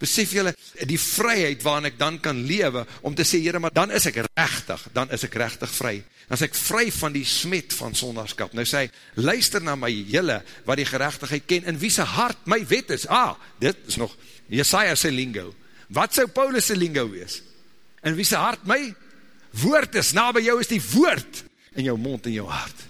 Besef jylle die vryheid waarin ek dan kan lewe, om te sê, jyre, maar dan is ek rechtig, dan is ek rechtig vry. Dan is ek vry van die smet van sondagskap. Nou sê, luister na my jylle, wat die gerechtigheid ken, en wie sy hart my wet is. Ah, dit is nog Jesaja sy lingo. Wat sou Paulus sy lingo wees? En wie sy hart my woord is, na by jou is die woord, in jou mond en jou hart.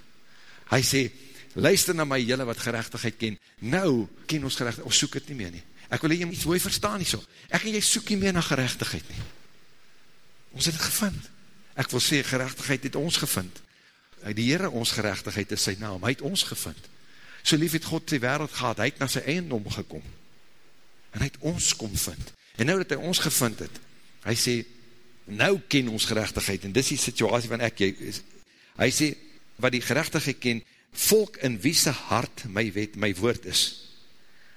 Hy sê, luister na my jylle wat gerechtigheid ken, nou ken ons gerechtigheid, ons soek het nie meer nie. Ek wil jy iets mooi verstaan nie so. Ek en jy soek nie meer na gerechtigheid nie. Ons het het gevind. Ek wil sê, gerechtigheid het ons gevind. Die Heere ons gerechtigheid is sy naam. Hy het ons gevind. So lief het God die wereld gehad. Hy het na sy eiendom gekom. En hy het ons kom vind. En nou dat hy ons gevind het, hy sê, nou ken ons gerechtigheid. En dis die situasie van ek, jy, hy sê, wat die gerechtigheid ken, volk in wie sy hart my wet, my woord is,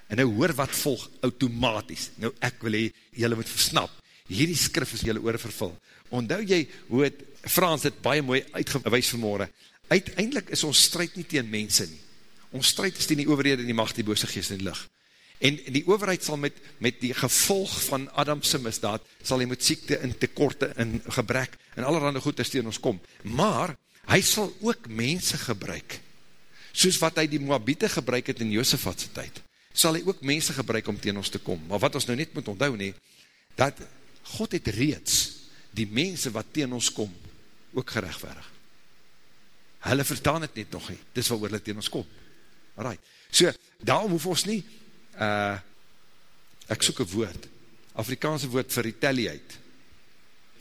En nou hoor wat volg automatisch. Nou ek wil hy, jylle moet versnap. Hierdie skrif is jylle oor vervul. Ondou jy hoe het, Frans het baie mooi uitgewijs vanmorgen. Uiteindelik is ons strijd nie tegen mense nie. Ons strijd is tegen die overhede en die macht, die bose geest die licht. En die overheid sal met, met die gevolg van Adamse misdaad, sal hy met siekte en tekorte en gebrek en allerhande goed tegen ons kom. Maar, hy sal ook mense gebruik, soos wat hy die Moabite gebruik het in Josefatse tyd sal hy ook mense gebruik om teen ons te kom. Maar wat ons nou net moet onthou nie, dat God het reeds die mense wat teen ons kom, ook gerechtverig. Hulle verstaan het net nog nie, dis wat oor hulle teen ons kom. Alright, so, daarom hoef ons nie, uh, ek soek een woord, Afrikaanse woord vir retaliate,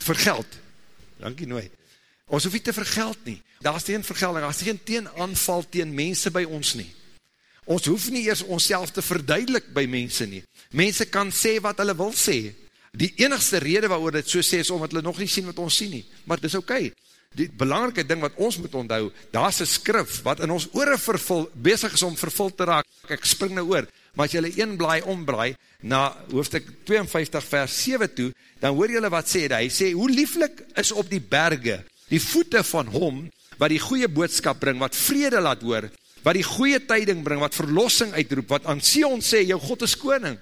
vergeld, dankie nooit, ons hoef nie te vergeld nie, daar is geen vergelding, daar is geen teenaanval teen mense by ons nie, Ons hoef nie eers ons te verduidelik by mense nie. Mense kan sê wat hulle wil sê. Die enigste rede waarover dit so sê is omdat hulle nog nie sien wat ons sien nie. Maar dit is oké. Okay. Die belangrike ding wat ons moet onthou, daar is een skrif wat in ons oore vervul, bezig is om vervul te raak. Ek spring nou oor. Maar as jylle een blaai ombraai na hoofdstuk 52 vers 7 toe, dan hoor jylle wat sê hy. Hy sê, hoe lieflik is op die berge, die voete van hom, wat die goeie boodskap bring, wat vrede laat hoor, wat die goeie tyding bring, wat verlossing uitroep, wat aan Sion sê, jou God is koning.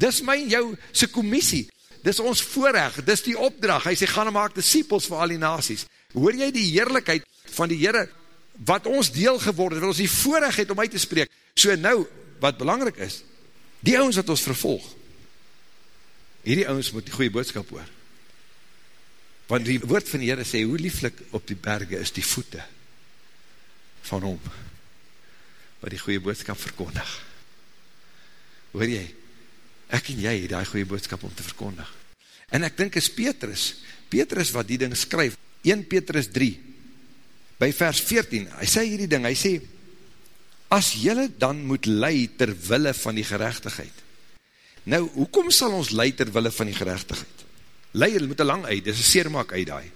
Dis my en jou se commissie, dis ons voorrecht, dis die opdracht, hy sê, gaan en maak disciples vir al die nasies. Hoor jy die heerlijkheid van die Heere, wat ons deel geworden, wat ons die voorrecht het om uit te spreek, so nou, wat belangrijk is, die ouwens wat ons vervolg, hierdie ouwens moet die goeie boodskap hoor, want die woord van die Heere sê, hoe lieflik op die berge is die voete van hom, wat die goeie boodskap verkondig. Hoor jy, ek en jy het die goeie boodskap om te verkondig. En ek dink is Petrus, Petrus wat die ding skryf, 1 Petrus 3, by vers 14, hy sê hierdie ding, hy sê, as jylle dan moet lei terwille van die gerechtigheid, nou, hoekom sal ons lei terwille van die gerechtigheid? Lei, het moet een lang uit, dit is een seermaak uit daai.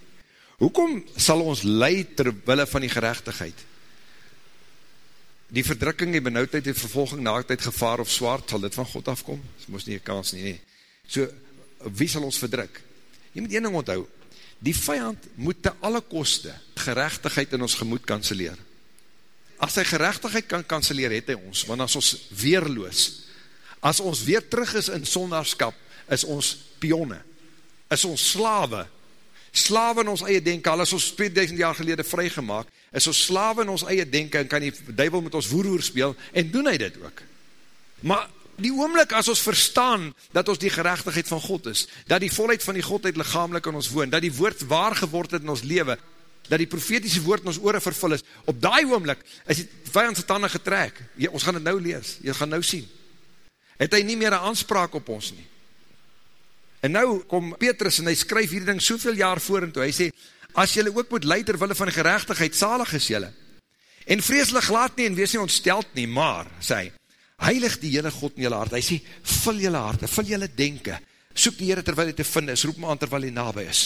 Hoekom sal ons lei terwille van die gerechtigheid? Die verdrukking, die benauwdheid, die vervolging, naaktheid, gevaar of zwaard, sal dit van God afkom? Dit moest nie een kans nie, nie. So, wie sal ons verdruk? Jy moet een ding onthou, die vijand moet te alle koste gerechtigheid in ons gemoed kanseleer. As hy gerechtigheid kan kanseleer, het hy ons, want as ons weerloos, as ons weer terug is in sondagskap, is ons pionne, is ons slawe, slawe in ons eie denken, al is ons 2000 jaar gelede vrygemaak, is ons slawe in ons eie denken, en kan die duivel met ons woeroer speel, en doen hy dit ook. Maar die oomlik as ons verstaan, dat ons die gerechtigheid van God is, dat die volheid van die Godheid lichamelijk in ons woon, dat die woord waar geword het in ons leven, dat die profetiese woord in ons oore vervul is, op die oomlik is die vijandse tanden getrek, jy, ons gaan het nou lees, jy gaan nou sien, het hy nie meer een aanspraak op ons nie, En nou kom Petrus en hy skryf hierdie ding soveel jaar voor en toe, hy sê, as jylle ook moet leid terwille van gerechtigheid, salig is jylle. En vreeslik laat nie en wees nie ontsteld nie, maar, sê hy, heilig die jylle God in jylle hart, hy sê, vul jylle hart, vul jylle denken, soek die Heere terwijl hy te vind is, roep my aan terwijl hy nabij is.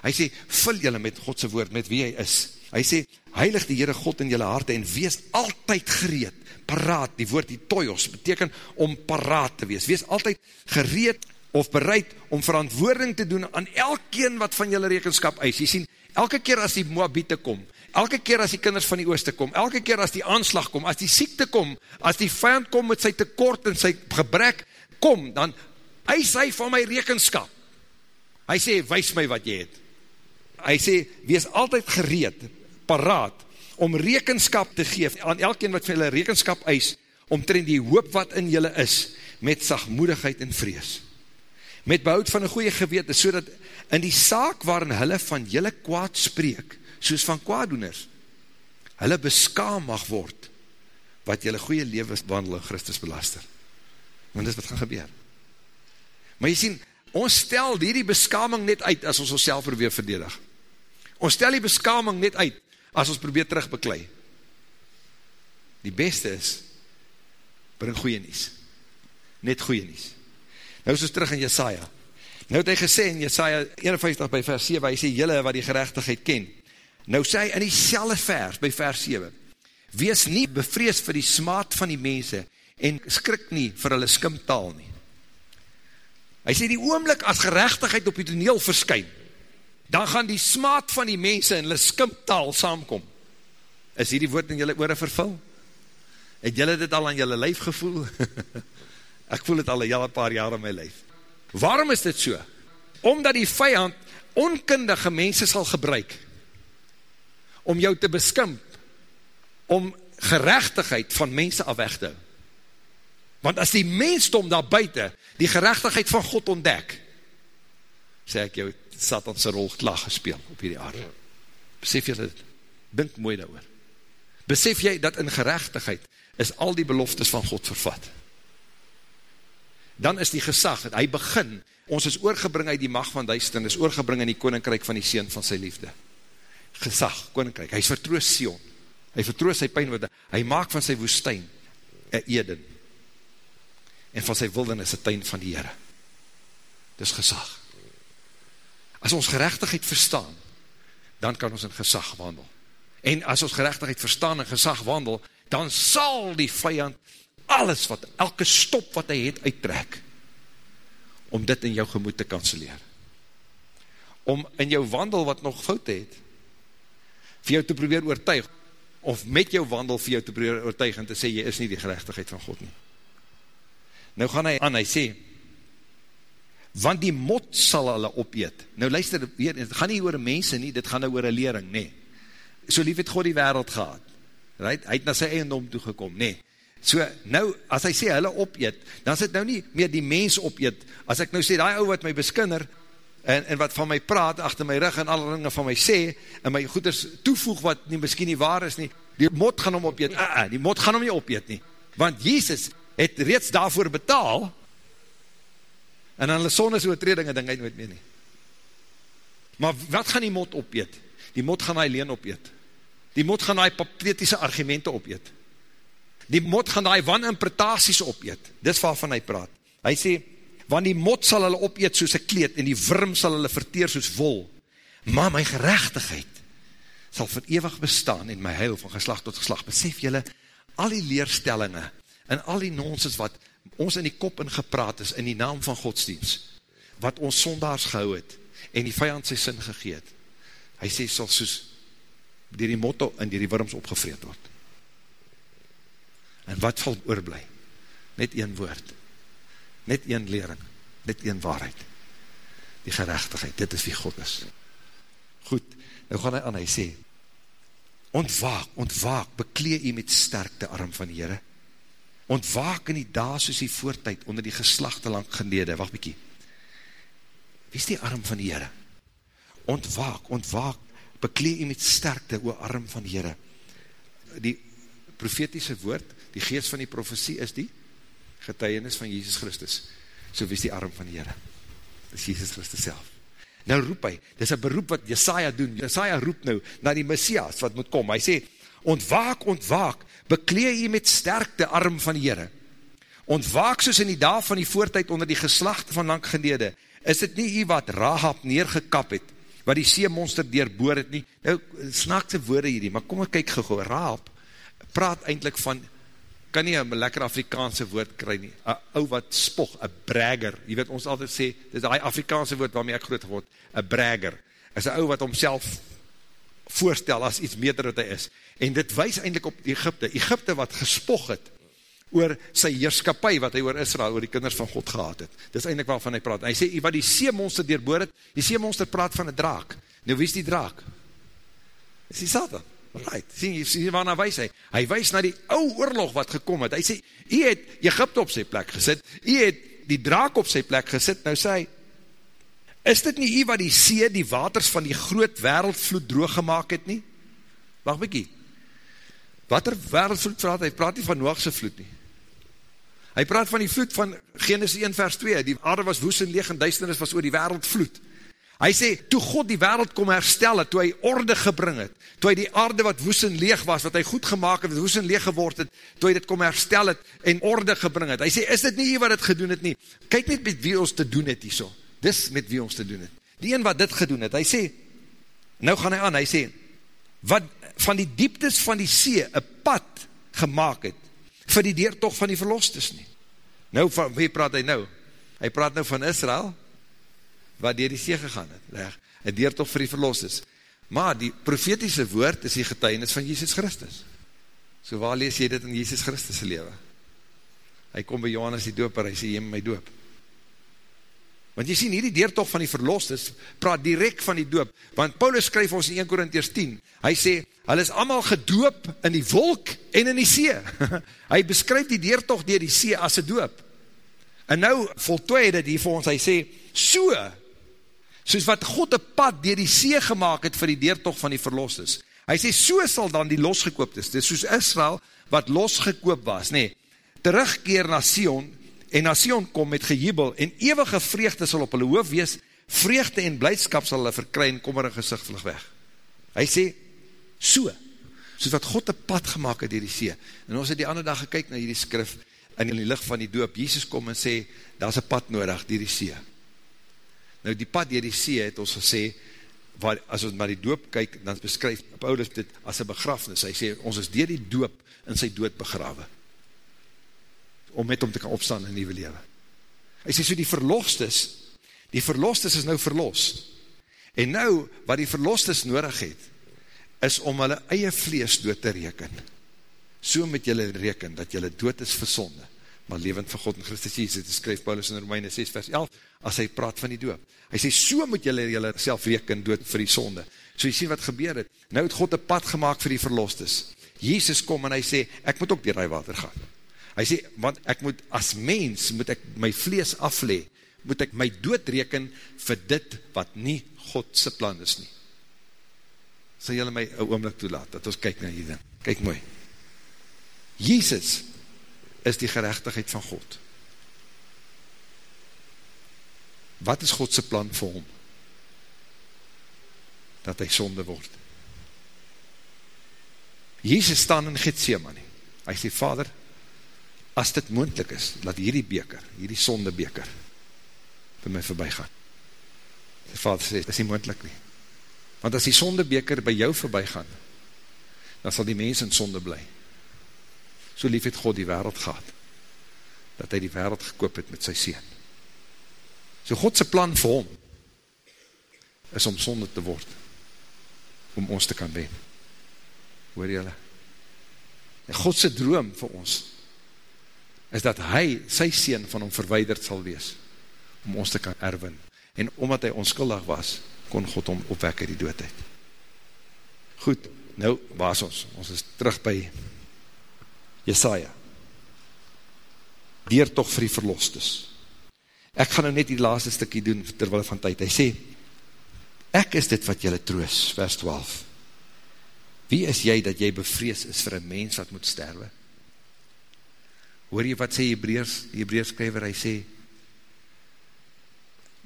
Hy sê, vul jylle met Godse woord, met wie hy is. Hy sê, heilig die Heere God in jylle harte en wees altyd gereed, paraat, die woord die toios, beteken om paraat te wees. Wees altyd gereed of bereid om verantwoording te doen aan elkeen wat van jylle rekenskap eis. Jy sien, elke keer as die Moabite kom, elke keer as die kinders van die ooste kom, elke keer as die aanslag kom, as die siekte kom, as die vijand kom met sy tekort en sy gebrek, kom, dan eis hy van my rekenskap. Hy sê, wees my wat jy het. Hy sê, wees altyd gereed, paraat, om rekenskap te geef aan elkeen wat vir julle rekenskap eis, omtrent die hoop wat in julle is, met sagmoedigheid en vrees. Met behoud van een goeie gewete, so dat in die saak waarin hulle van julle kwaad spreek, soos van kwaaddoeners, hulle beskaam mag word, wat julle goeie levenswandel in Christus belaster. Want dit is wat gaan gebeur. Maar jy sien, ons stel hierdie beskaming net uit, as ons ons self probeer verdedig. Ons stel die beskaming net uit, as ons probeer terugbeklei. Die beste is, bring goeie nies. Net goeie nies. Nou is ons terug in Jesaja. Nou het hy gesê in Jesaja 51 by vers 7, hy sê, jylle wat die gerechtigheid ken. Nou sê hy in die selle vers, by vers 7, wees nie bevrees vir die smaad van die mense, en skrik nie vir hulle skimtaal nie. Hy sê die oomlik as gerechtigheid op die toneel verskyn, dan gaan die smaad van die mense in hulle skimtaal saamkom. Is hier die woord in julle oore vervul? Het julle dit al aan julle lijf gevoel? Ek voel het al een hele paar jaar in my lijf. Waarom is dit so? Omdat die vijand onkundige mense sal gebruik om jou te beskimp, om gerechtigheid van mense afweg te hou. Want as die mensdom daar buiten die gerechtigheid van God ontdek, sê ek jou, Satanse rol klaar gespeel op hierdie aarde. Besef jy dit? Dink mooi daar oor. Besef jy dat in gerechtigheid is al die beloftes van God vervat. Dan is die gesag, hy begin, ons is oorgebring uit die mag van duister, is oorgebring in die koninkryk van die Seen van sy liefde. Gesag, koninkryk, hy is vertroos Sion, hy vertroos sy pijn, hy maak van sy woestijn, een Eden, en van sy wildernis een tuin van die Heere. Dis gesag. As ons gerechtigheid verstaan, dan kan ons in gesag wandel. En as ons gerechtigheid verstaan en gesag wandel, dan sal die vijand alles wat, elke stop wat hy het uittrek, om dit in jou gemoed te kanseleer. Om in jou wandel wat nog fout het, vir jou te probeer oortuig, of met jou wandel vir jou te probeer oortuig en te sê, jy is nie die gerechtigheid van God nie. Nou gaan hy aan, hy sê, want die mot sal hulle opeet. Nou luister, weer, het gaan nie oor mense nie, dit gaan nou oor een lering, nee. So lief het God die wereld gehad. Right? Hy het na sy eiendom toegekom, nee. So, nou, as hy sê hulle opeet, dan is het nou nie meer die mens opeet. As ek nou sê, die ou wat my beskinner, en, en wat van my praat, achter my rug, en alle ringe van my sê, en my goeders toevoeg wat nie, miskien nie waar is nie, die mot gaan om opeet, uh, uh, die mot gaan om nie opeet nie. Want Jesus het reeds daarvoor betaal, en dan hulle sondes oortredinge, ding hy nooit meer nie. Maar wat gaan die mot opeet? Die mot gaan hy leen opeet. Die mot gaan hy pathetische argumente opeet. Die mot gaan hy waninterpretaties opeet. Dis waarvan hy praat. Hy sê, want die mot sal hulle opeet soos een kleed, en die wurm sal hulle verteer soos wol. Maar my gerechtigheid sal vir eeuwig bestaan, en my heil van geslag tot geslag. Besef jylle, al die leerstellinge, en al die nonsens wat ons in die kop ingepraat is, in die naam van godsdienst, wat ons sondaars gehou het, en die vijand sy sin gegeet, hy sê, sal soos dier die motto en dier die worms opgevreed word. En wat val oorblij? Net een woord, net een lering, net een waarheid, die gerechtigheid, dit is wie God is. Goed, nou gaan hy aan, hy sê, ontwaak, ontwaak, beklee jy met sterkte arm van die Heere, ontwaak in die daas soos die voortijd onder die geslachte lang gelede, wacht bykie, wie is die arm van die Heere? Ontwaak, ontwaak, beklee jy met sterkte oor arm van die Heere. Die profetiese woord, die geest van die profesie is die getuienis van Jesus Christus, so wie is die arm van die Heere? Dit is Jesus Christus self. Nou roep hy, dit is een beroep wat Jesaja doen, Jesaja roep nou na die Messias wat moet kom, hy sê, ontwaak, ontwaak, beklee jy met sterkte arm van die Heere. ontwaak soos in die dag van die voortijd onder die geslachte van lang gelede, is dit nie jy wat Rahab neergekap het, wat die seemonster deurboor het nie, nou, snaakse woorde hierdie, maar kom ek kyk gego, Rahab, praat eindelijk van, kan nie een lekker Afrikaanse woord kry nie, een ou wat spog, een bragger, jy weet ons altijd sê, dit is die Afrikaanse woord waarmee ek groot geword, een bragger, is een ou wat homself voorstel as iets meter wat hy is, en dit wees eindelijk op Egypte, Egypte wat gespog het, oor sy heerskapie wat hy oor Israel, oor die kinders van God gehad het. Dit is eindelijk waarvan hy praat. En hy sê, wat die seemonster deurboor het, die seemonster praat van een draak. Nou, wie is die draak? Is die Satan. Right. Sien, sien waarna wees hy? Hy wees na die ou oorlog wat gekom het. Hy sê, hy het Egypte op sy plek gesit, hy het die draak op sy plek gesit, nou sê hy, is dit nie hy wat die see, die waters van die groot wereldvloed droog gemaakt het nie? Wacht bykie, wat er wereldvloed praat, hy praat nie van Noachse vloed nie, Hy praat van die vloed van Genesis 1 vers 2, die aarde was woes en leeg en duisternis was oor die wereld vloed. Hy sê, toe God die wereld kom herstel het, toe hy orde gebring het, toe hy die aarde wat woes en leeg was, wat hy goed gemaakt het, wat woes en leeg geword het, toe hy dit kom herstel het en orde gebring het. Hy sê, is dit nie hier wat het gedoen het nie? Kyk net met wie ons te doen het hierso. Dis met wie ons te doen het. Die een wat dit gedoen het, hy sê, nou gaan hy aan, hy sê, wat van die dieptes van die see, een pad gemaakt het, vir die deertocht van die verlostes nie. Nou, van wie praat hy nou? Hy praat nou van Israel, wat dier die see gegaan het, reg, een deertocht vir die verlostes. Maar die profetiese woord is die getuinis van Jesus Christus. So waar lees jy dit in Jesus Christus' leven? Hy kom by Johannes die doper, hy sê, jy my doop. Want jy sien, hierdie deertocht van die verlostes, praat direct van die doop. Want Paulus skryf ons in 1 Korintiërs 10, hy sê, hulle is allemaal gedoop in die wolk en in die see. hy beskryf die deertocht dier die see as een doop. En nou voltooi dit hier vir ons, hy sê, so, soos wat God een pad dier die see gemaakt het vir die deertocht van die verlostes. Hy sê, so sal dan die losgekooptes, dit is soos Israel, wat losgekoop was, nee, terugkeer na Sion, en na Sion kom met gejubel, en eeuwige vreugde sal op hulle hoof wees, vreugde en blijdskap sal hulle verkry, en kom er een gezicht vlug weg. Hy sê, so, soos wat God een pad gemaakt het dier die see, en ons het die ander dag gekyk na die skrif, en in die licht van die doop, Jesus kom en sê, daar is een pad nodig dier die see. Nou die pad dier die see het ons gesê, waar, as ons maar die doop kyk, dan beskryf Paulus dit as een begrafnis, hy sê, ons is dier die doop in sy dood begrawe om met hom te kan opstaan in nieuwe lewe. Hy sê so die verlostes, die verlostes is nou verlos. En nou, wat die verlostes nodig het, is om hulle eie vlees dood te reken. So met julle reken, dat julle dood is versonde, maar levend vir God en Christus Jesus, dit skryf Paulus in Romeine 6 vers 11, as hy praat van die dood. Hy sê, so moet julle julle self reken dood vir die sonde. So jy sien wat gebeur het, nou het God een pad gemaakt vir die verlostes. Jezus kom en hy sê, ek moet ook die water gaan. Hy sê, want ek moet, as mens, moet ek my vlees aflee, moet ek my doodreken vir dit wat nie Godse plan is nie. Sal jylle my een oomlik toelaat, dat ons kyk na hierdie. Kyk mooi. Jezus is die gerechtigheid van God. Wat is Godse plan vir hom? Dat hy sonde word. Jezus staan in Gethsemane. Hy sê, Vader, as dit moendlik is, laat hierdie beker, hierdie sonde beker, by my voorbij gaan. Die vader sê, dit is nie moendlik nie. Want as die sonde beker by jou voorbij gaan, dan sal die mens in sonde bly. So lief het God die wereld gehad, dat hy die wereld gekoop het met sy seen. So Godse plan vir hom, is om sonde te word, om ons te kan wen. Hoor jylle? En Godse droom vir ons, is dat hy, sy sien van hom verweiderd sal wees, om ons te kan erwin. En omdat hy onskuldig was, kon God hom opwek uit die doodheid. Goed, nou, waar is ons? Ons is terug by Jesaja. Deertocht vir die verlostes. Ek gaan nou net die laaste stikkie doen, terwille van tyd. Hy sê, ek is dit wat jylle troos, vers 12. Wie is jy dat jy bevrees is vir een mens wat moet sterwe? Hoor jy wat sê Hebreers, die Hebreers skryver, hy sê,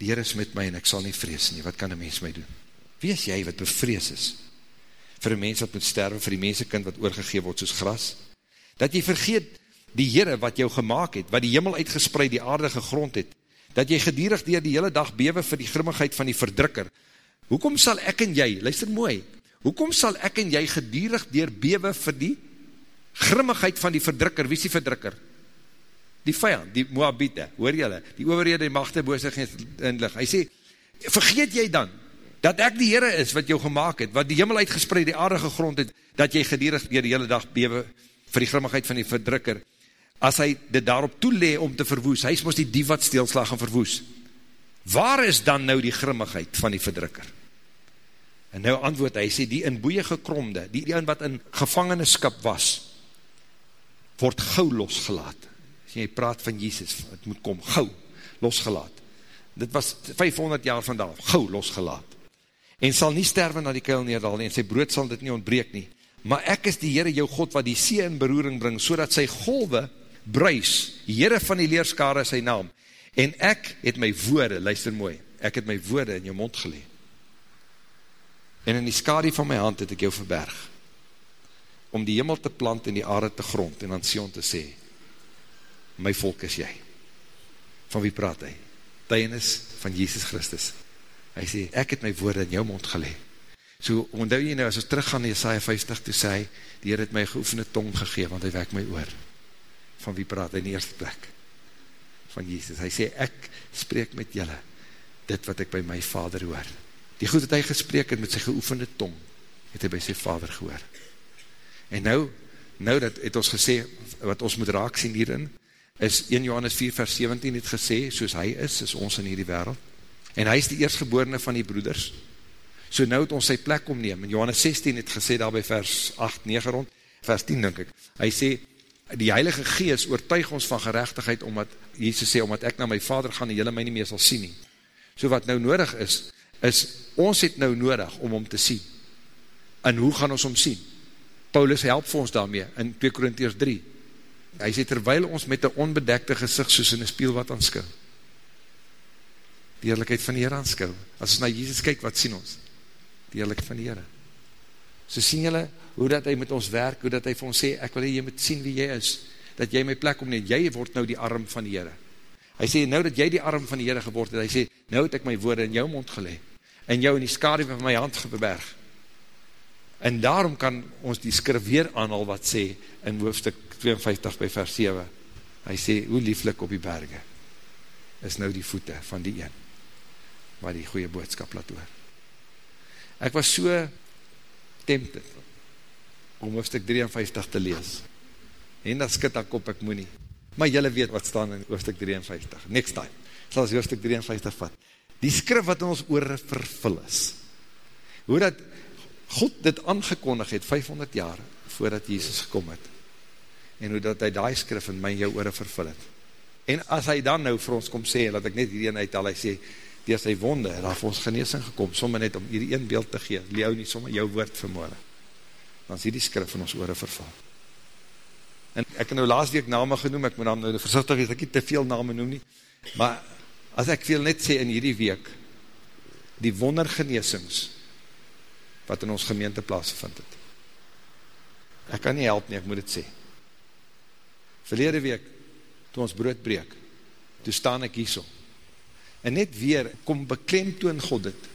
die Heer is met my en ek sal nie vrees nie, wat kan een mens my doen? Wie is jy wat bevrees is? Vir een mens wat moet sterwe, vir die mensekind wat oorgegeef word soos gras? Dat jy vergeet die Heere wat jou gemaakt het, wat die hemel uitgespreid, die aarde gegrond het, dat jy gedierig dier die hele dag bewe vir die grimmigheid van die verdrukker. Hoekom sal ek en jy, luister mooi, hoekom sal ek en jy gedierig dier bewe vir die grimmigheid van die verdrukker, wie is die verdrukker? Die vijand, die Moabite, hoor jylle, die overhede, die machte, boosig en lig. Hy sê, vergeet jy dan, dat ek die Heere is wat jou gemaakt het, wat die hemel uitgespreid, die aarde gegrond het, dat jy gedierig dier die hele dag bewe vir die grimmigheid van die verdrukker, as hy dit daarop toelee om te verwoes, hy is moest die dief wat steelslag gaan verwoes. Waar is dan nou die grimmigheid van die verdrukker? En nou antwoord hy, sê die in boeie gekromde, die een wat in gevangeneskap was, word gauw losgelaat. As jy praat van Jesus, het moet kom, gauw losgelaat. Dit was 500 jaar vandaan, gauw losgelaat. En sal nie sterwe na die keil neerdal nie, en sy brood sal dit nie ontbreek nie. Maar ek is die Heere jou God wat die see in beroering bring, so sy golwe bruis, Heere van die leerskare sy naam, en ek het my woorde, luister mooi, ek het my woorde in jou mond gelee, en in die skadie van my hand het ek jou verberg, om die hemel te plant en die aarde te grond, en aan Sion te sê, my volk is jy, van wie praat hy? Tyenis van Jesus Christus, hy sê, ek het my woorde in jou mond gelee, so onthou jy nou, as ons teruggaan in Jesaja 50, toe sê hy, die Heer het my geoefende tong gegeen, want hy werk my oor, van wie praat hy in die eerste plek? Van Jesus. Hy sê, ek spreek met julle, dit wat ek by my vader hoor. Die goed het hy gespreek het met sy geoefende tong, het hy by sy vader gehoor. En nou, nou dat het ons gesê, wat ons moet raak sien hierin, is 1 Johannes 4 vers 17 het gesê, soos hy is, is ons in hierdie wereld. En hy is die eerstgeborene van die broeders. So nou het ons sy plek omneem. En Johannes 16 het gesê daar by vers 8, 9 rond, vers 10 denk ek. Hy sê, die Heilige Gees oortuig ons van gerechtigheid, omdat, Jesus sê, omdat ek na my vader gaan, en jylle my nie meer sal sien nie. So wat nou nodig is, is, ons het nou nodig om om te sien. En hoe gaan ons om sien? Paulus help vir ons daarmee, in 2 Korintiërs 3. Hy sê, terwijl ons met een onbedekte gezicht, soos in een spiel wat aanskou, die eerlijkheid van die Heer aanskou. As ons na Jesus kyk, wat sien ons? Die eerlijkheid van die Heer. So sien jylle, hoe dat hy met ons werk, hoe dat hy vir ons sê, ek wil hy, jy moet sien wie jy is, dat jy my plek omneem, jy word nou die arm van die Heere. Hy sê, nou dat jy die arm van die Heere geword het, hy sê, nou het ek my woorde in jou mond geleg, en jou in die skade van my hand gebeberg. En daarom kan ons die skrif weer aanhal wat sê, in hoofdstuk 52 by vers 7, hy sê, hoe lieflik op die berge, is nou die voete van die een, waar die goeie boodskap laat hoor. Ek was so tempted, om hoofdstuk 53 te lees. En dat skit ek op, ek moet nie. Maar jylle weet wat staan in hoofdstuk 53. Next time, sal ons hoofdstuk 53 vat. Die skrif wat in ons oor vervul is. Hoe dat God dit aangekondig het, 500 jaar, voordat Jesus gekom het. En hoe dat hy die skrif in my jou oor vervul het. En as hy dan nou vir ons kom sê, dat ek net hierin uithaal, hy sê, as hy wonde, het daar vir ons geneesing gekom, sommer net om hierdie een beeld te gee, leeuw nie sommer jou woord vermoorde dan is die skrif in ons oore verval. En ek het nou laatst week name genoem, ek moet dan nou versichtig wees, ek nie te veel name noem nie, maar as ek veel net sê in hierdie week, die wondergeneesings, wat in ons gemeente plaasgevind het. Ek kan nie help nie, ek moet het sê. Verlede week, toe ons brood breek, toe staan ek hierso, en net weer, kom beklemtoon God het,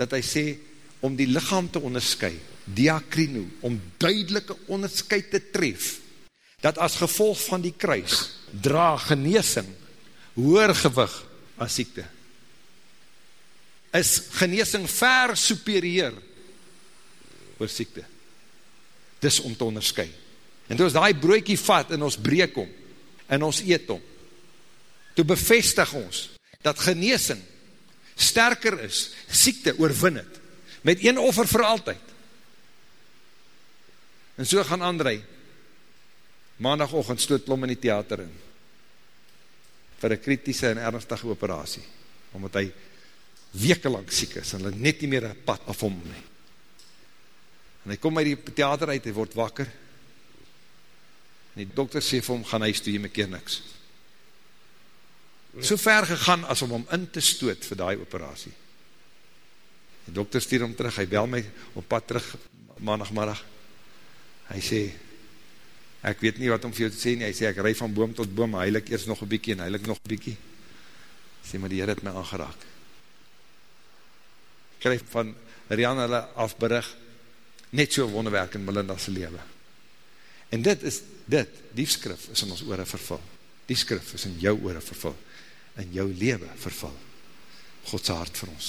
dat hy sê, om die lichaam te onderskui, diakrino, om duidelike onderscheid te tref, dat as gevolg van die kruis, dra geneesing, hoer gewig as siekte. Is geneesing ver superieur oor siekte. Dis om te onderskui. En toe ons die broekie vat en ons breek om, en ons eet om, toe bevestig ons, dat geneesing sterker is, siekte oorwin het, met een offer vir altyd. En so gaan André, maandagochtend stoot plom in die theater in, vir een kritische en ernstige operatie, omdat hy wekelang siek is, en hy net nie meer een pad af hom nie. En hy kom by die theater uit, hy word wakker, en die dokter sê vir hom, gaan huis toe, jy my keer niks. So ver gegaan, as om hom in te stoot vir die operatie. Die dokter stuur hom terug, hy bel my op pad terug, maandagmiddag, hy sê, Ek weet nie wat om vir jou te sê nie, hy sê, ek rij van boom tot boom, heilig eers nog een bykie, en heilig nog een bykie. Sê, maar die Heer het my aangeraak. Ek krijg van Rian hulle afberig, net so wonderwerk in Melinda's lewe. En dit is, dit, die skrif is in ons oore vervul. Die skrif is in jou oore vervul. In jou lewe vervul. Godse hart vir ons.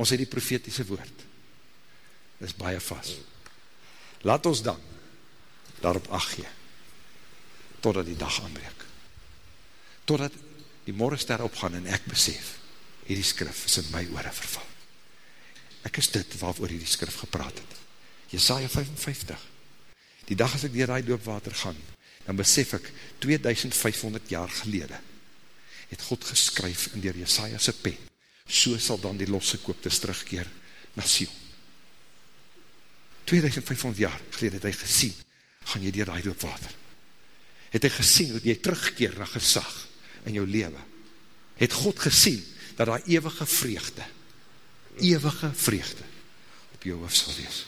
Ons het die profetiese woord. Dit is baie vast. Laat ons dan daarop acht gee, totdat die dag aanbreek. Totdat die morgenster opgaan en ek besef, hierdie skrif is in my oore verval. Ek is dit waarvoor hierdie skrif gepraat het. Jesaja 55. Die dag as ek dier die doopwater gaan, dan besef ek 2500 jaar gelede het God geskryf in dier Jesaja sy pen. So sal dan die losse kooptes terugkeer na Sion. 2500 jaar gelede het hy gesien gaan jy dier die doopwater. Het hy gesien, hoe jy terugkeer na gesag in jou leven. Het God gesien, dat die eeuwige vreugde, eeuwige vreugde, op jou hoofd sal wees.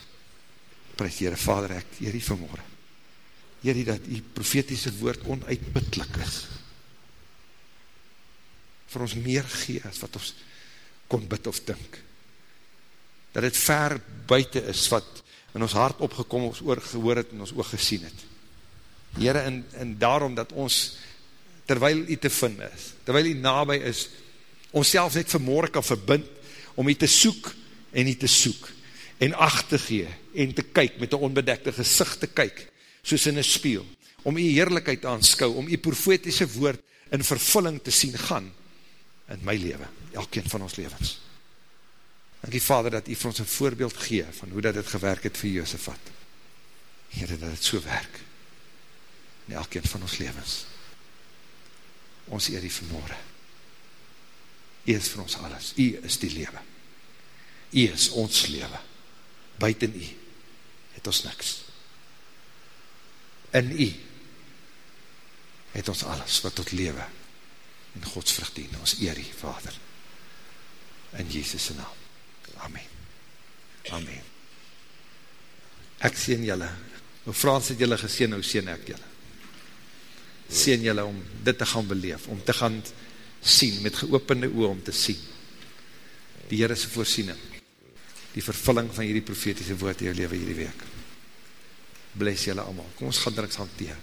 Prijs Heere Vader, ek, Heere vanmorgen, Heere, dat die profetiese woord onuitputlik is, vir ons meer gee, as wat ons kon bid of dink. Dat het ver buiten is, wat in ons hart opgekom, ons oor gehoor het en ons oog gesien het. Heere, en, en daarom dat ons, terwyl u te vind is, terwyl u nabij is, ons self net vanmorgen kan verbind, om u te soek en u te soek, en acht te gee, en te kyk, met een onbedekte gezicht te kyk, soos in een spiel, om u heerlijkheid aanskou, om u profetiese woord in vervulling te sien gaan, in my leven, elkeen van ons levens. Dank die Vader dat u vir ons een voorbeeld gee van hoe dat het gewerk het vir Jozefat. Heere, dat het so werk in elkeen van ons levens. Ons eer die vanmorgen. U is vir ons alles. U is die lewe. U is ons lewe. Buiten u het ons niks. In u het ons alles wat tot lewe en Gods vrucht dien. Ons eer die Vader. In Jesus' naam. Amen. Amen. Ek sien julle. Hoe Frans het julle geseen, hoe sien ek julle? Sien julle om dit te gaan beleef, om te gaan sien, met geopende oor om te sien. Die Heer is voorsiening. Die vervulling van hierdie profetiese woord in jou leven hierdie week. Bless julle allemaal. Kom ons gaan druks hanteer.